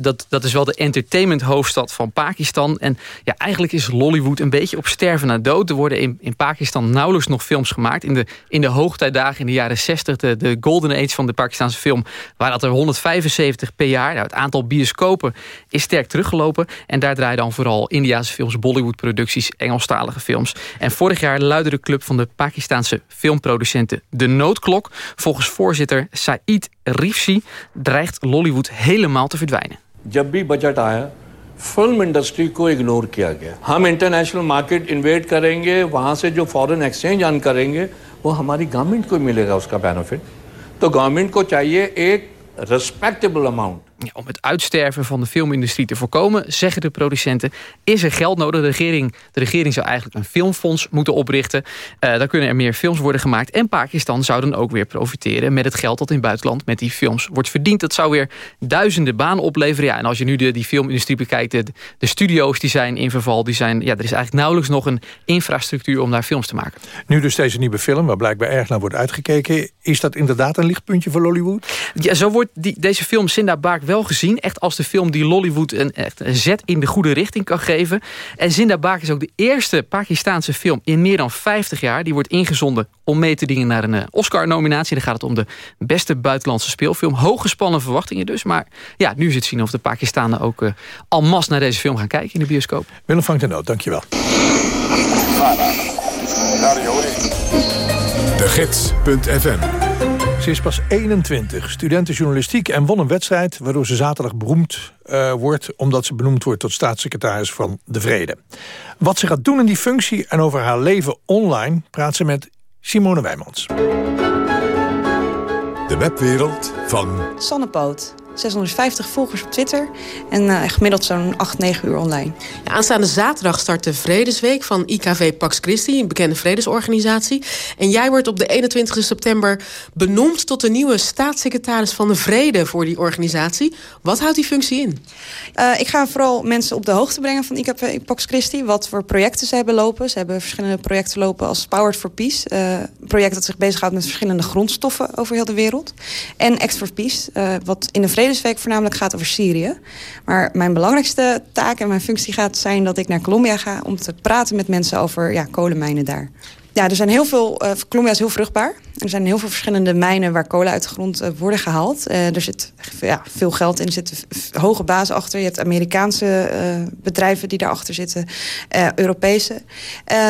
Dat, dat is wel de entertainment hoofdstad van Pakistan. En ja, eigenlijk is Lollywood een beetje op sterven na dood. Er worden in, in Pakistan nauwelijks nog films gemaakt. In de, in de hoogtijdagen in de jaren 60, de, de golden age van de Pakistanse film... waren dat er 175 per jaar. Nou, het aantal bioscopen is sterk teruggelopen. En daar draaien dan vooral Indiaanse films, Bollywood-producties, Engelstalige films. En vorig jaar luidde de club van de Pakistanse filmproducenten de noodklok. Volgens voorzitter Said Rifsi dreigt Lollywood helemaal te verdwijnen. जब भी बजट आया film industry को इग्नोर किया गया हम international market InvIT करेंगे वहाँ से जो फॉरेन एक्सचेंज अर्न करेंगे वो हमारी गवर्नमेंट को मिलेगा उसका बेनिफिट तो गवर्नमेंट को चाहिए एक respectable amount Ja, om het uitsterven van de filmindustrie te voorkomen, zeggen de producenten, is er geld nodig. De regering, de regering zou eigenlijk een filmfonds moeten oprichten. Uh, dan kunnen er meer films worden gemaakt. En Pakistan zou dan ook weer profiteren met het geld dat in het buitenland met die films wordt verdiend. Dat zou weer duizenden banen opleveren. Ja, en als je nu de, die filmindustrie bekijkt, de, de studio's die zijn in verval, die zijn, ja, er is eigenlijk nauwelijks nog een infrastructuur om daar films te maken. Nu dus deze nieuwe film, waar blijkbaar erg naar wordt uitgekeken, is dat inderdaad een lichtpuntje voor Lollywood? Ja, zo wordt die, deze film Sindabaak wel gezien. Echt als de film die Lollywood een, echt een zet in de goede richting kan geven. En Sindabaak is ook de eerste Pakistaanse film in meer dan 50 jaar. Die wordt ingezonden om mee te dingen naar een uh, Oscar-nominatie. Dan gaat het om de beste buitenlandse speelfilm. Hooggespannen verwachtingen dus. Maar ja, nu is het zien of de Pakistanen ook uh, al mas naar deze film gaan kijken in de bioscoop. Willem van den Noot, dankjewel. De Gids.fm Ze is pas 21, studenten journalistiek en won een wedstrijd... waardoor ze zaterdag beroemd uh, wordt... omdat ze benoemd wordt tot staatssecretaris van de Vrede. Wat ze gaat doen in die functie en over haar leven online... praat ze met Simone Wijmans. De webwereld van... Sannepoot. 650 volgers op Twitter en uh, gemiddeld zo'n 8, 9 uur online. Ja, aanstaande zaterdag start de Vredesweek van IKV Pax Christi, een bekende vredesorganisatie. En jij wordt op de 21 september benoemd tot de nieuwe staatssecretaris van de Vrede voor die organisatie. Wat houdt die functie in? Uh, ik ga vooral mensen op de hoogte brengen van IKV Pax Christi, wat voor projecten ze hebben lopen. Ze hebben verschillende projecten lopen als Powered for Peace, uh, een project dat zich bezighoudt met verschillende grondstoffen over heel de wereld. En Act for Peace, wat in de vrede Vredesweek voornamelijk gaat over Syrië. Maar mijn belangrijkste taak en mijn functie gaat zijn dat ik naar Colombia ga... om te praten met mensen over ja, kolenmijnen daar. Ja, er zijn heel veel. Uh, Colombia is heel vruchtbaar. Er zijn heel veel verschillende mijnen waar kolen uit de grond uh, worden gehaald. Uh, er zit ja, veel geld in. Er zitten hoge bazen achter. Je hebt Amerikaanse bedrijven die daarachter zitten. Europese.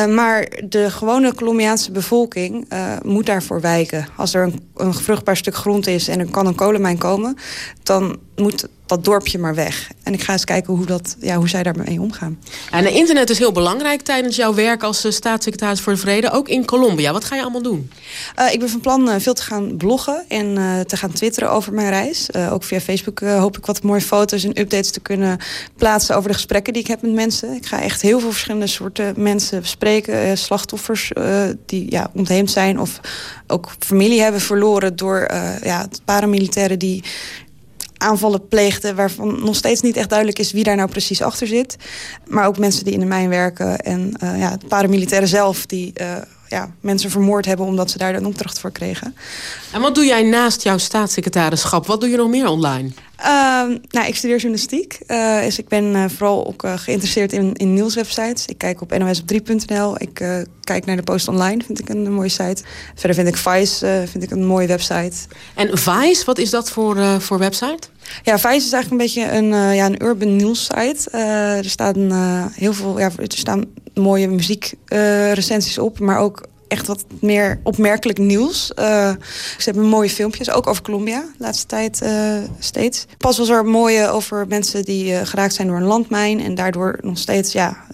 maar de gewone Colombiaanse bevolking moet daarvoor wijken. Als er een, een vruchtbaar stuk grond is en er kan een kolenmijn komen... dan moet dat dorpje maar weg. En ik ga eens kijken hoe, dat, ja, hoe zij daarmee omgaan. En internet is heel belangrijk tijdens jouw werk als staatssecretaris voor de Vrede. Ook in Colombia. Wat ga je allemaal doen? Uh, ik ben van plan uh, veel te gaan bloggen en uh, te gaan twitteren over mijn reis. ook via Facebook hoop ik wat mooie foto's en updates te kunnen plaatsen... over de gesprekken die ik heb met mensen. Ik ga echt heel veel verschillende soorten mensen spreken. slachtoffers die ja, ontheemd zijn of ook familie hebben verloren... door ja, paramilitairen die aanvallen pleegden... waarvan nog steeds niet echt duidelijk is wie daar nou precies achter zit. Maar ook mensen die in de mijn werken en uh, ja, paramilitairen zelf... die ja, mensen vermoord hebben omdat ze daar een opdracht voor kregen. En wat doe jij naast jouw staatssecretarischap? Wat doe je nog meer online? Uh, nou, ik studeer journalistiek. Uh, dus ik ben uh, vooral ook uh, geïnteresseerd in, in nieuwswebsites. Ik kijk op nosop3.nl. Ik kijk naar de Post Online, vind ik een, mooie site. Verder vind ik Vice vind ik een mooie website. En Vice, wat is dat voor, voor website? Ja, Vice is eigenlijk een beetje een, ja, een urban news site. er staan heel veel, ja, er staan mooie muziekrecensies op, maar ook echt wat meer opmerkelijk nieuws. Uh, ze hebben mooie filmpjes, ook over Colombia, de laatste tijd uh, steeds. Pas was er mooie over mensen die geraakt zijn door een landmijn... en daardoor nog steeds ja,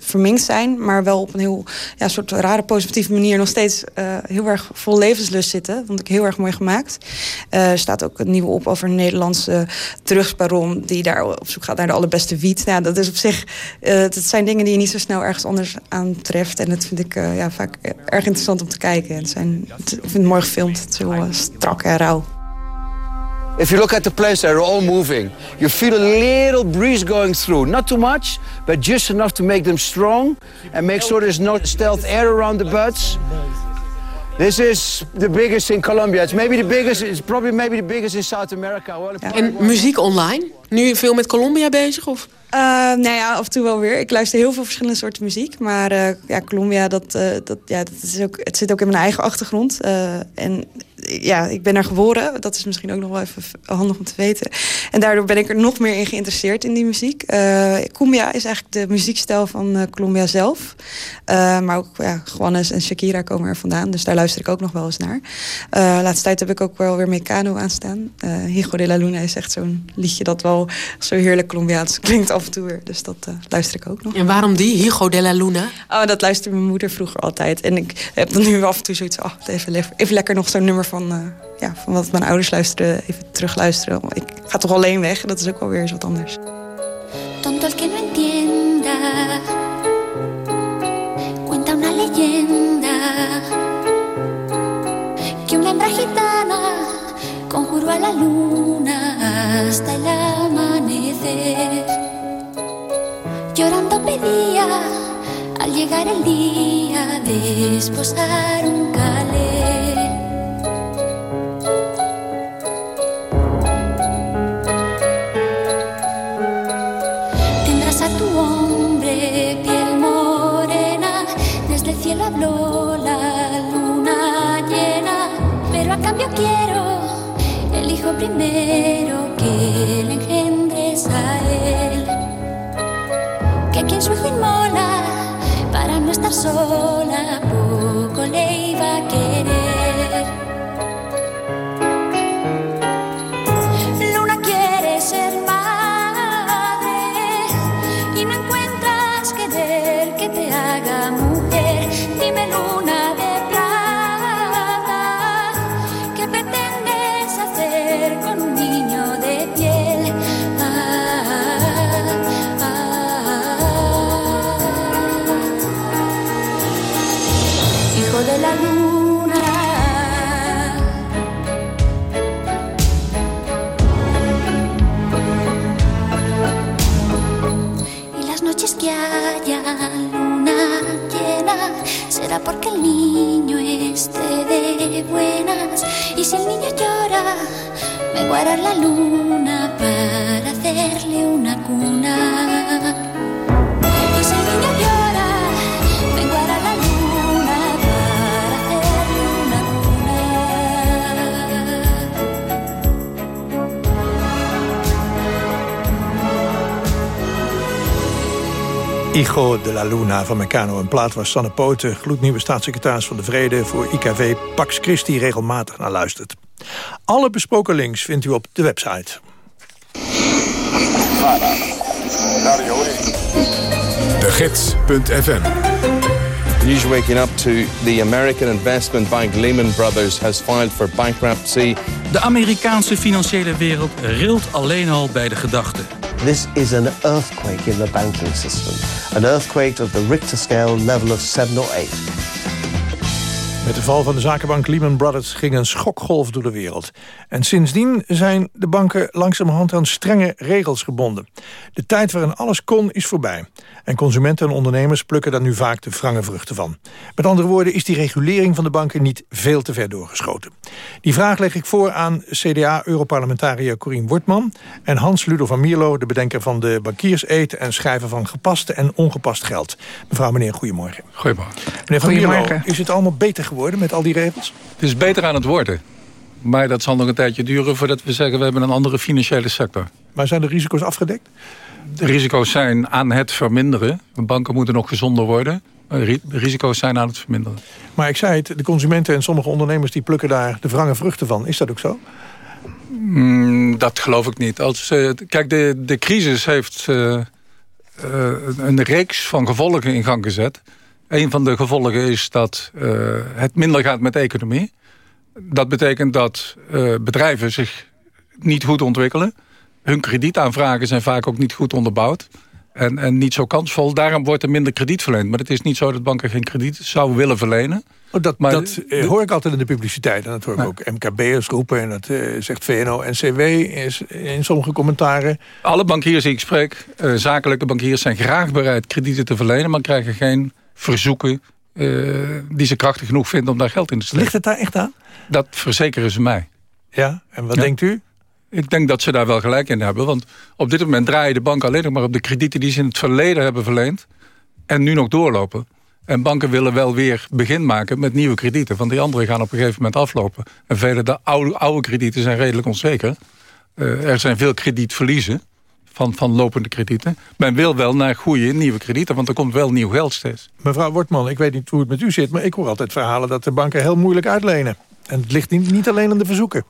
verminkt zijn... maar wel op een heel ja, soort rare positieve manier... nog steeds uh, heel erg vol levenslust zitten. Vond ik heel erg mooi gemaakt. Uh, er staat ook een nieuwe op over een Nederlandse drugsbaron... die daar op zoek gaat naar de allerbeste wiet. Nou, dat is op zich... Uh, dat zijn dingen die je niet zo snel ergens anders aantreft. En dat vind ik ja, vaak erg interessant om te kijken. En het zijn, ik vind het mooi gefilmd. Het is heel strak en rauw. If you look at the planes, they're all moving. You feel a little breeze going through. Not too much, but just enough to make them strong and make sure there's no stealth air around the butts. This is the biggest in Colombia. It's maybe the biggest. It's probably maybe the biggest in South America. Well, en muziek online? Nu veel met Colombia bezig? Of? Uh, nou ja, af en toe wel weer. Ik luister heel veel verschillende soorten muziek. Maar uh, ja, Colombia, dat, uh, dat, ja, dat is ook, het zit ook in mijn eigen achtergrond. en ja, ik ben er geboren. Dat is misschien ook nog wel even handig om te weten. En daardoor ben ik er nog meer in geïnteresseerd in die muziek. Cumbia is eigenlijk de muziekstijl van Colombia zelf. maar ook ja, Juanes en Shakira komen er vandaan. Dus daar luister ik ook nog wel eens naar. laatste tijd heb ik ook wel weer Mecano aanstaan. Hijo de la Luna is echt zo'n liedje dat wel wel zo heerlijk Colombiaans klinkt af en toe weer. Dus dat eh, luister ik ook nog. En waarom die, Hijo de la Luna? Oh, dat luisterde mijn moeder vroeger altijd. En ik heb dan nu af en toe zoiets van... Oh, even, even lekker nog zo'n nummer van, eh, ja, van wat mijn ouders luisterden... even terugluisteren. Ik ga toch alleen weg. Dat is ook wel weer eens wat anders. El que no llegar el día de esposar un calé. Tendrás a tu hombre piel morena, desde el cielo habló la luna llena, pero a cambio quiero el hijo primero que le engendres a él. Que quien su sola, menguará la luna para hacerle una cuna. La luna para hacerle una cuna. Igo de la Luna van Meccano. Een plaat waar Sanne Poten, gloednieuwe staatssecretaris van de Vrede... voor IKV Pax Christi regelmatig naar luistert. Alle besproken links vindt u op de website. De Gids.fm News waking up to the American investment bank Lehman Brothers has filed for bankruptcy. De Amerikaanse financiële wereld rilt alleen al bij de gedachte. This is an earthquake in the banking system. An earthquake of the Richter scale level of 7 or 8. Met de val van de zakenbank Lehman Brothers ging een schokgolf door de wereld. En sindsdien zijn de banken langzamerhand aan strenge regels gebonden. De tijd waarin alles kon is voorbij. En consumenten en ondernemers plukken daar nu vaak de wrange vruchten van. Met andere woorden is die regulering van de banken niet veel te ver doorgeschoten. Die vraag leg ik voor aan CDA-europarlementariër Corien Wortman... en Hans-Ludo van Mierlo, de bedenker van de bankierseet... en schrijver van Gepaste en Ongepast Geld. Mevrouw, meneer, goedemorgen. Goedemorgen. Meneer van Mierlo, is het allemaal beter geworden met al die regels? Het is beter aan het worden. Maar dat zal nog een tijdje duren voordat we zeggen... we hebben een andere financiële sector. Maar zijn de risico's afgedekt? De risico's zijn aan het verminderen. Banken moeten nog gezonder worden. Ri- De risico's zijn aan het verminderen. Maar ik zei het, de consumenten en sommige ondernemers... die plukken daar de wrange vruchten van. Is dat ook zo? Mm, dat geloof ik niet. Als, eh, kijk, de, de crisis heeft eh, eh, een reeks van gevolgen in gang gezet. Een van de gevolgen is dat eh, het minder gaat met de economie. Dat betekent dat eh, bedrijven zich niet goed ontwikkelen. Hun kredietaanvragen zijn vaak ook niet goed onderbouwd. En, en niet zo kansvol. Daarom wordt er minder krediet verleend. Maar het is niet zo dat banken geen krediet zouden willen verlenen. Oh, dat Maar dat eh, hoor ik altijd in de publiciteit. En dat hoor ik ook MKB'ers roepen. En dat zegt VNO-NCW is in sommige commentaren. Alle bankiers die ik spreek, zakelijke bankiers... zijn graag bereid kredieten te verlenen... maar krijgen geen verzoeken eh, die ze krachtig genoeg vinden om daar geld in te steken. Ligt het daar echt aan? Dat verzekeren ze mij. Ja, en wat Ja. denkt u? Ik denk dat ze daar wel gelijk in hebben. Want op dit moment draaien de banken alleen nog maar op de kredieten... die ze in het verleden hebben verleend en nu nog doorlopen. En banken willen wel weer begin maken met nieuwe kredieten. Want die andere gaan op een gegeven moment aflopen. En vele de oude, oude kredieten zijn redelijk onzeker. Eh, er zijn veel kredietverliezen van, van lopende kredieten. Men wil wel naar goede nieuwe kredieten, want er komt wel nieuw geld steeds. Mevrouw Wortman, ik weet niet hoe het met u zit... maar ik hoor altijd verhalen dat de banken heel moeilijk uitlenen. En het ligt niet, niet alleen aan de verzoeken.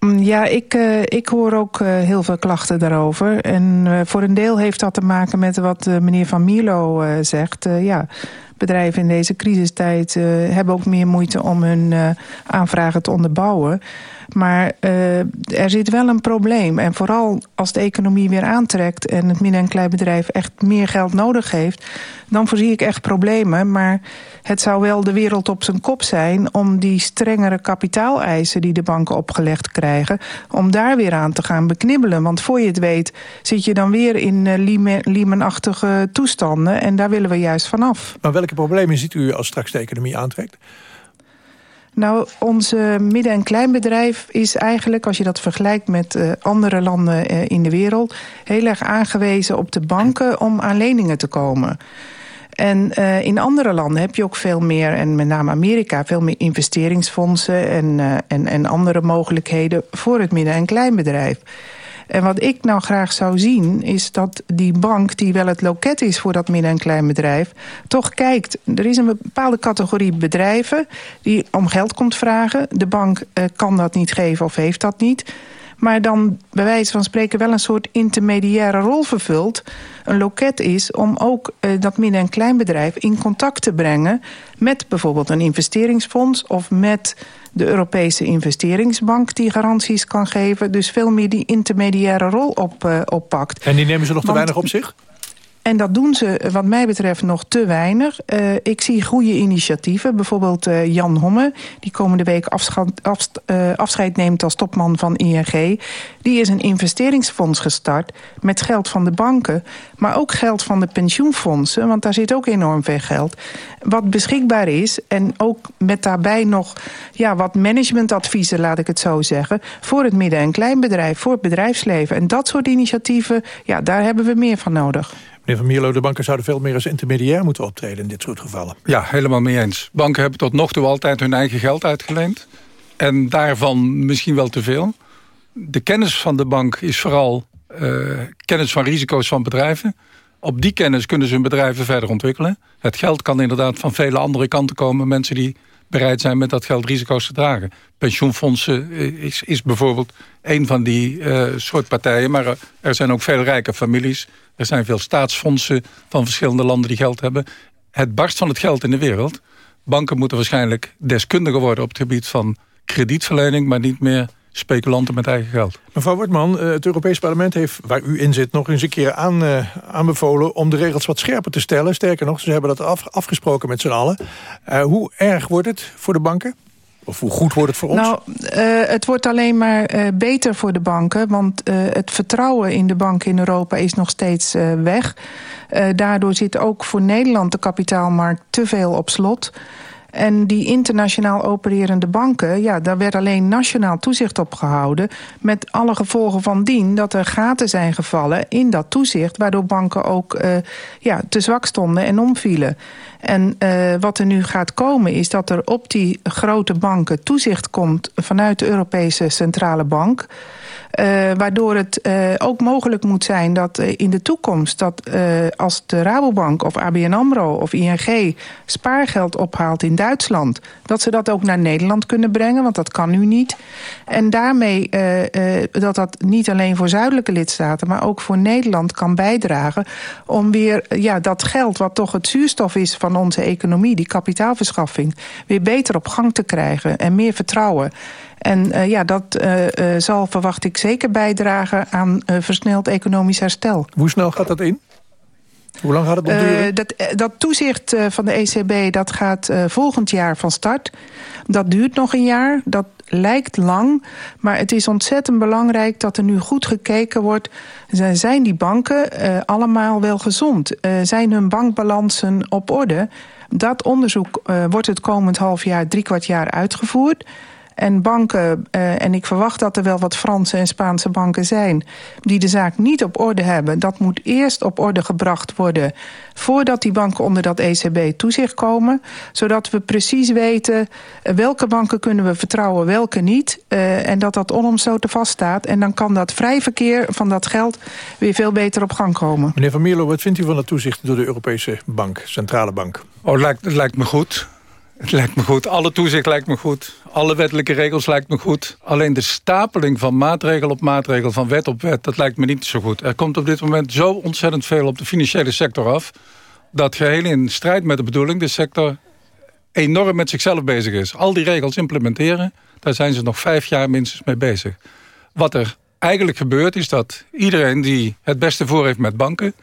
Mm, Ja, ik, eh, ik hoor ook eh, heel veel klachten daarover. En eh, voor een deel heeft dat te maken met wat eh, meneer Van Mierlo eh, zegt. Eh, ja, bedrijven in deze crisistijd eh, hebben ook meer moeite om hun eh, aanvragen te onderbouwen. Maar eh, er zit wel een probleem. En vooral als de economie weer aantrekt... en het midden- en kleinbedrijf echt meer geld nodig heeft... dan voorzie ik echt problemen. Maar het zou wel de wereld op zijn kop zijn... om die strengere kapitaaleisen die de banken opgelegd krijgen... om daar weer aan te gaan beknibbelen. Want voor je het weet zit je dan weer in Lehman-achtige toestanden... en daar willen we juist vanaf. Maar problemen ziet u als straks de economie aantrekt? Nou, onze midden- en kleinbedrijf is eigenlijk, als je dat vergelijkt met eh, andere landen eh, in de wereld, heel erg aangewezen op de banken om aan leningen te komen. En eh, in andere landen heb je ook veel meer, en met name Amerika, veel meer investeringsfondsen en, en, en andere mogelijkheden voor het midden- en kleinbedrijf. En wat ik nou graag zou zien, is dat die bank... die wel het loket is voor dat midden- en kleinbedrijf... toch kijkt, er is een bepaalde categorie bedrijven... die om geld komt vragen. De bank eh, kan dat niet geven of heeft dat niet... maar dan bij wijze van spreken wel een soort intermediaire rol vervult... een loket is om ook eh, dat midden- en kleinbedrijf in contact te brengen... met bijvoorbeeld een investeringsfonds of met de Europese investeringsbank... die garanties kan geven, dus veel meer die intermediaire rol op, eh, oppakt. En die nemen ze nog te Want- weinig op zich? En dat doen ze wat mij betreft nog te weinig. Eh, ik zie goede initiatieven. Bijvoorbeeld eh, Jan Homme, die komende week afst- eh, afscheid neemt als topman van ING. Die is een investeringsfonds gestart met geld van de banken. Maar ook geld van de pensioenfondsen, want daar zit ook enorm veel geld. Wat beschikbaar is en ook met daarbij nog ja, wat managementadviezen, laat ik het zo zeggen... voor het midden- en kleinbedrijf, voor het bedrijfsleven. En dat soort initiatieven, ja, daar hebben we meer van nodig. Meneer Van Mierlo, de banken zouden veel meer als intermediair moeten optreden in dit soort gevallen. Ja, helemaal mee eens. Banken hebben tot nog toe altijd hun eigen geld uitgeleend. En daarvan misschien wel te veel. De kennis van de bank is vooral eh, kennis van risico's van bedrijven. Op die kennis kunnen ze hun bedrijven verder ontwikkelen. Het geld kan inderdaad van vele andere kanten komen. Mensen die bereid zijn met dat geld risico's te dragen. Pensioenfondsen eh, is, is bijvoorbeeld een van die eh, soort partijen. Maar er- er zijn ook veel rijke families. Er zijn veel staatsfondsen van verschillende landen die geld hebben. Het barst van het geld in de wereld. Banken moeten waarschijnlijk deskundiger worden op het gebied van kredietverlening... maar niet meer speculanten met eigen geld. Mevrouw Wortman, eh, het Europees Parlement heeft, waar u in zit... nog eens een keer aan, eh, aanbevolen om de regels wat scherper te stellen. Sterker nog, ze hebben dat af, afgesproken met z'n allen. Eh, hoe erg wordt het voor de banken? Of hoe goed wordt het voor ons? Nou, eh, het wordt alleen maar eh, beter voor de banken. Want eh, het vertrouwen in de banken in Europa is nog steeds eh, weg. Eh, daardoor zit ook voor Nederland de kapitaalmarkt te veel op slot. En die internationaal opererende banken, ja, daar werd alleen nationaal toezicht op gehouden. Met alle gevolgen van dien dat er gaten zijn gevallen in dat toezicht. Waardoor banken ook eh, ja, te zwak stonden en omvielen. En eh, wat er nu gaat komen is dat er op die grote banken toezicht komt vanuit de Europese Centrale Bank. Eh, waardoor het eh, ook mogelijk moet zijn dat eh, in de toekomst... dat als de Rabobank of ABN AMRO of ING spaargeld ophaalt in Duitsland... dat ze dat ook naar Nederland kunnen brengen, want dat kan nu niet. En daarmee dat dat niet alleen voor zuidelijke lidstaten... maar ook voor Nederland kan bijdragen om weer ja, dat geld... wat toch het zuurstof is van onze economie, die kapitaalverschaffing... weer beter op gang te krijgen en meer vertrouwen... En uh, ja, dat uh, uh, zal, verwacht ik, zeker bijdragen aan versneld economisch herstel. Hoe snel gaat dat in? Hoe lang gaat het nog duren? dat, dat toezicht van de ECB dat gaat volgend jaar van start. Dat duurt nog een jaar. Dat lijkt lang, maar het is ontzettend belangrijk dat er nu goed gekeken wordt. Zijn die banken allemaal wel gezond? zijn hun bankbalansen op orde? Dat onderzoek wordt het komend half jaar, drie kwart jaar uitgevoerd. En banken, uh, en ik verwacht dat er wel wat Franse en Spaanse banken zijn... die de zaak niet op orde hebben. Dat moet eerst op orde gebracht worden... voordat die banken onder dat ECB-toezicht komen. Zodat we precies weten welke banken kunnen we vertrouwen, welke niet. Uh, en dat dat onomstoten vaststaat. En dan kan dat vrij verkeer van dat geld weer veel beter op gang komen. Meneer Van Mierlo, wat vindt u van het toezicht door de Europese bank, Centrale Bank? Oh, het lijkt, het lijkt me goed. Het lijkt me goed. Alle toezicht lijkt me goed. Alle wettelijke regels lijkt me goed. Alleen de stapeling van maatregel op maatregel, van wet op wet... dat lijkt me niet zo goed. Er komt op dit moment zo ontzettend veel op de financiële sector af... dat geheel in strijd met de bedoeling de sector enorm met zichzelf bezig is. Al die regels implementeren, daar zijn ze nog vijf jaar minstens mee bezig. Wat er eigenlijk gebeurt is dat iedereen die het beste voor heeft met banken...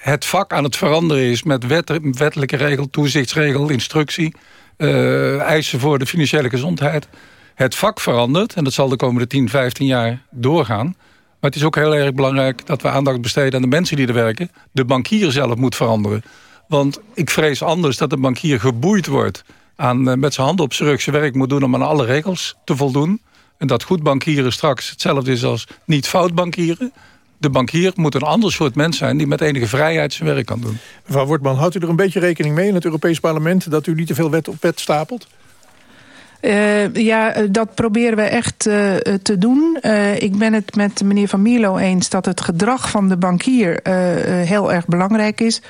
het vak aan het veranderen is met wet, wettelijke regel, toezichtsregel, instructie... eh, eisen voor de financiële gezondheid. Het vak verandert en dat zal de komende 10, 15 jaar doorgaan. Maar het is ook heel erg belangrijk dat we aandacht besteden aan de mensen die er werken. De bankier zelf moet veranderen. Want ik vrees anders dat de bankier geboeid wordt... Aan, eh, met zijn handen op zijn rug zijn werk moet doen om aan alle regels te voldoen. En dat goed bankieren straks hetzelfde is als niet fout bankieren. De bankier moet een ander soort mens zijn... die met enige vrijheid zijn werk kan doen. Mevrouw Wortman, houdt u er een beetje rekening mee in het Europees Parlement... dat u niet te veel wet op wet stapelt? Uh, ja, uh, dat proberen we echt uh, te doen. ik ben het met meneer Van Mierlo eens dat het gedrag van de bankier heel erg belangrijk is.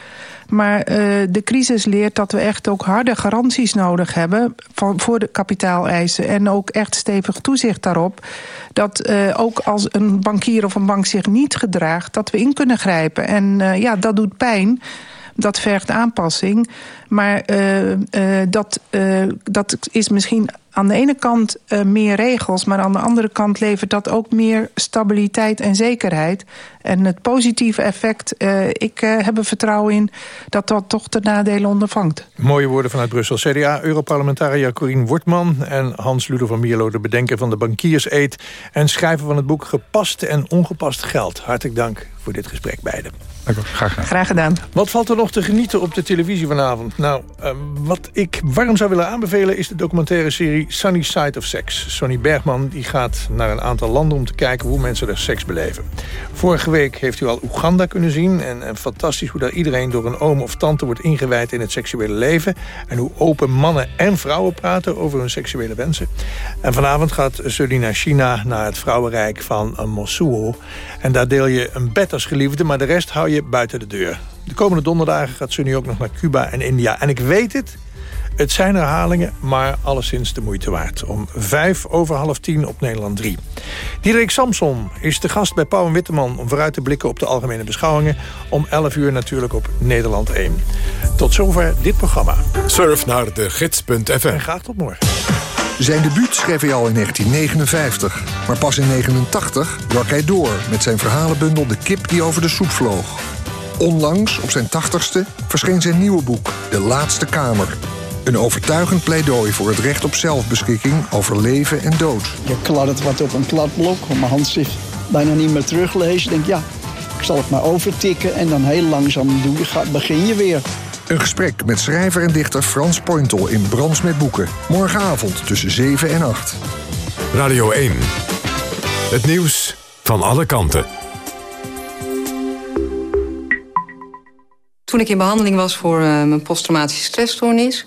Maar de crisis leert dat we echt ook harde garanties nodig hebben voor de kapitaaleisen. En ook echt stevig toezicht daarop. Dat ook als een bankier of een bank zich niet gedraagt, dat we in kunnen grijpen. En ja, dat doet pijn dat vergt aanpassing. Maar uh, uh, dat, uh, dat is misschien aan de ene kant meer regels... maar aan de andere kant levert dat ook meer stabiliteit en zekerheid. En het positieve effect, ik heb er vertrouwen in... dat dat toch de nadelen ondervangt. Mooie woorden vanuit Brussel. CDA-europarlementariër Corien Wortman en Hans Ludo van Mierlo... de bedenker van de bankierseed en schrijver van het boek Gepast en Ongepast Geld. Hartelijk dank voor dit gesprek beiden. Graag gedaan. Graag gedaan. Wat valt er nog te genieten op de televisie vanavond? Nou, uh, wat ik warm zou willen aanbevelen... is de documentaire serie Sunny Side of Sex. Sonny Bergman die gaat naar een aantal landen om te kijken... hoe mensen er seks beleven. Vorige week heeft u al Oeganda kunnen zien. En, en fantastisch hoe daar iedereen door een oom of tante wordt ingewijd... in het seksuele leven. En hoe open mannen en vrouwen praten over hun seksuele wensen. En vanavond gaat Sully naar China... naar het vrouwenrijk van Mosul. En daar deel je een bed als geliefde... maar de rest hou je buiten de deur. De komende donderdagen gaat Sunny ook nog naar Cuba en India. En ik weet het, het zijn herhalingen, maar alleszins de moeite waard. Om vijf over half tien op Nederland 3. Diederik Samson is de gast bij Pauw en Witteman... om vooruit te blikken op de algemene beschouwingen. Om 11 uur natuurlijk op Nederland 1. Tot zover dit programma. Surf naar de gids.fm. En graag tot morgen. Zijn debuut schreef hij al in 1959. Maar pas in 1989 brak hij door met zijn verhalenbundel De kip die over de soep vloog. Onlangs, op zijn tachtigste, verscheen zijn nieuwe boek De Laatste Kamer. Een overtuigend pleidooi voor het recht op zelfbeschikking over leven en dood. Je kladdert wat op een kladblok, om mijn hand zich bijna niet meer teruglezen. Ik denk, ja, ik zal het maar overtikken en dan heel langzaam doe, begin je weer. Een gesprek met schrijver en dichter Frans Pointel in Brands met Boeken. Morgenavond tussen 7 en 8. Radio 1. Het nieuws van alle kanten. Toen ik in behandeling was voor uh, mijn posttraumatische stressstoornis...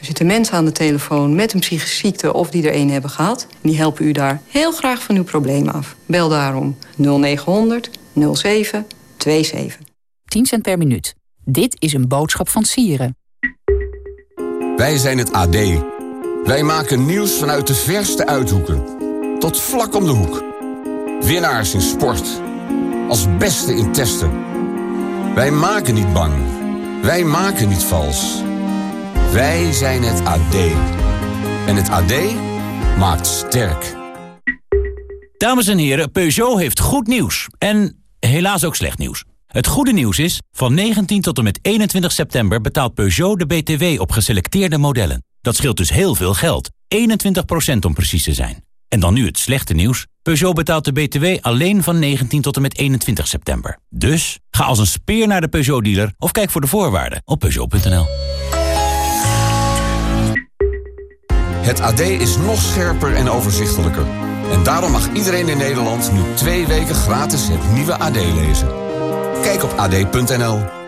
Er zitten mensen aan de telefoon met een psychische ziekte of die er een hebben gehad. Die helpen u daar heel graag van uw probleem af. Bel daarom 0900 07 27. 10 cent per minuut. Dit is een boodschap van Sieren. Wij zijn het AD. Wij maken nieuws vanuit de verste uithoeken tot vlak om de hoek. Winnaars in sport. Als beste in testen. Wij maken niet bang. Wij maken niet vals. Wij zijn het AD. En het AD maakt sterk. Dames en heren, Peugeot heeft goed nieuws. En helaas ook slecht nieuws. Het goede nieuws is, van 19 tot en met 21 september betaalt Peugeot de BTW op geselecteerde modellen. Dat scheelt dus heel veel geld. 21% om precies te zijn. En dan nu het slechte nieuws. Peugeot betaalt de BTW alleen van 19 tot en met 21 september. Dus ga als een speer naar de Peugeot-dealer of kijk voor de voorwaarden op Peugeot.nl. Het AD is nog scherper en overzichtelijker. En daarom mag iedereen in Nederland nu twee weken gratis het nieuwe AD lezen. Kijk op ad.nl.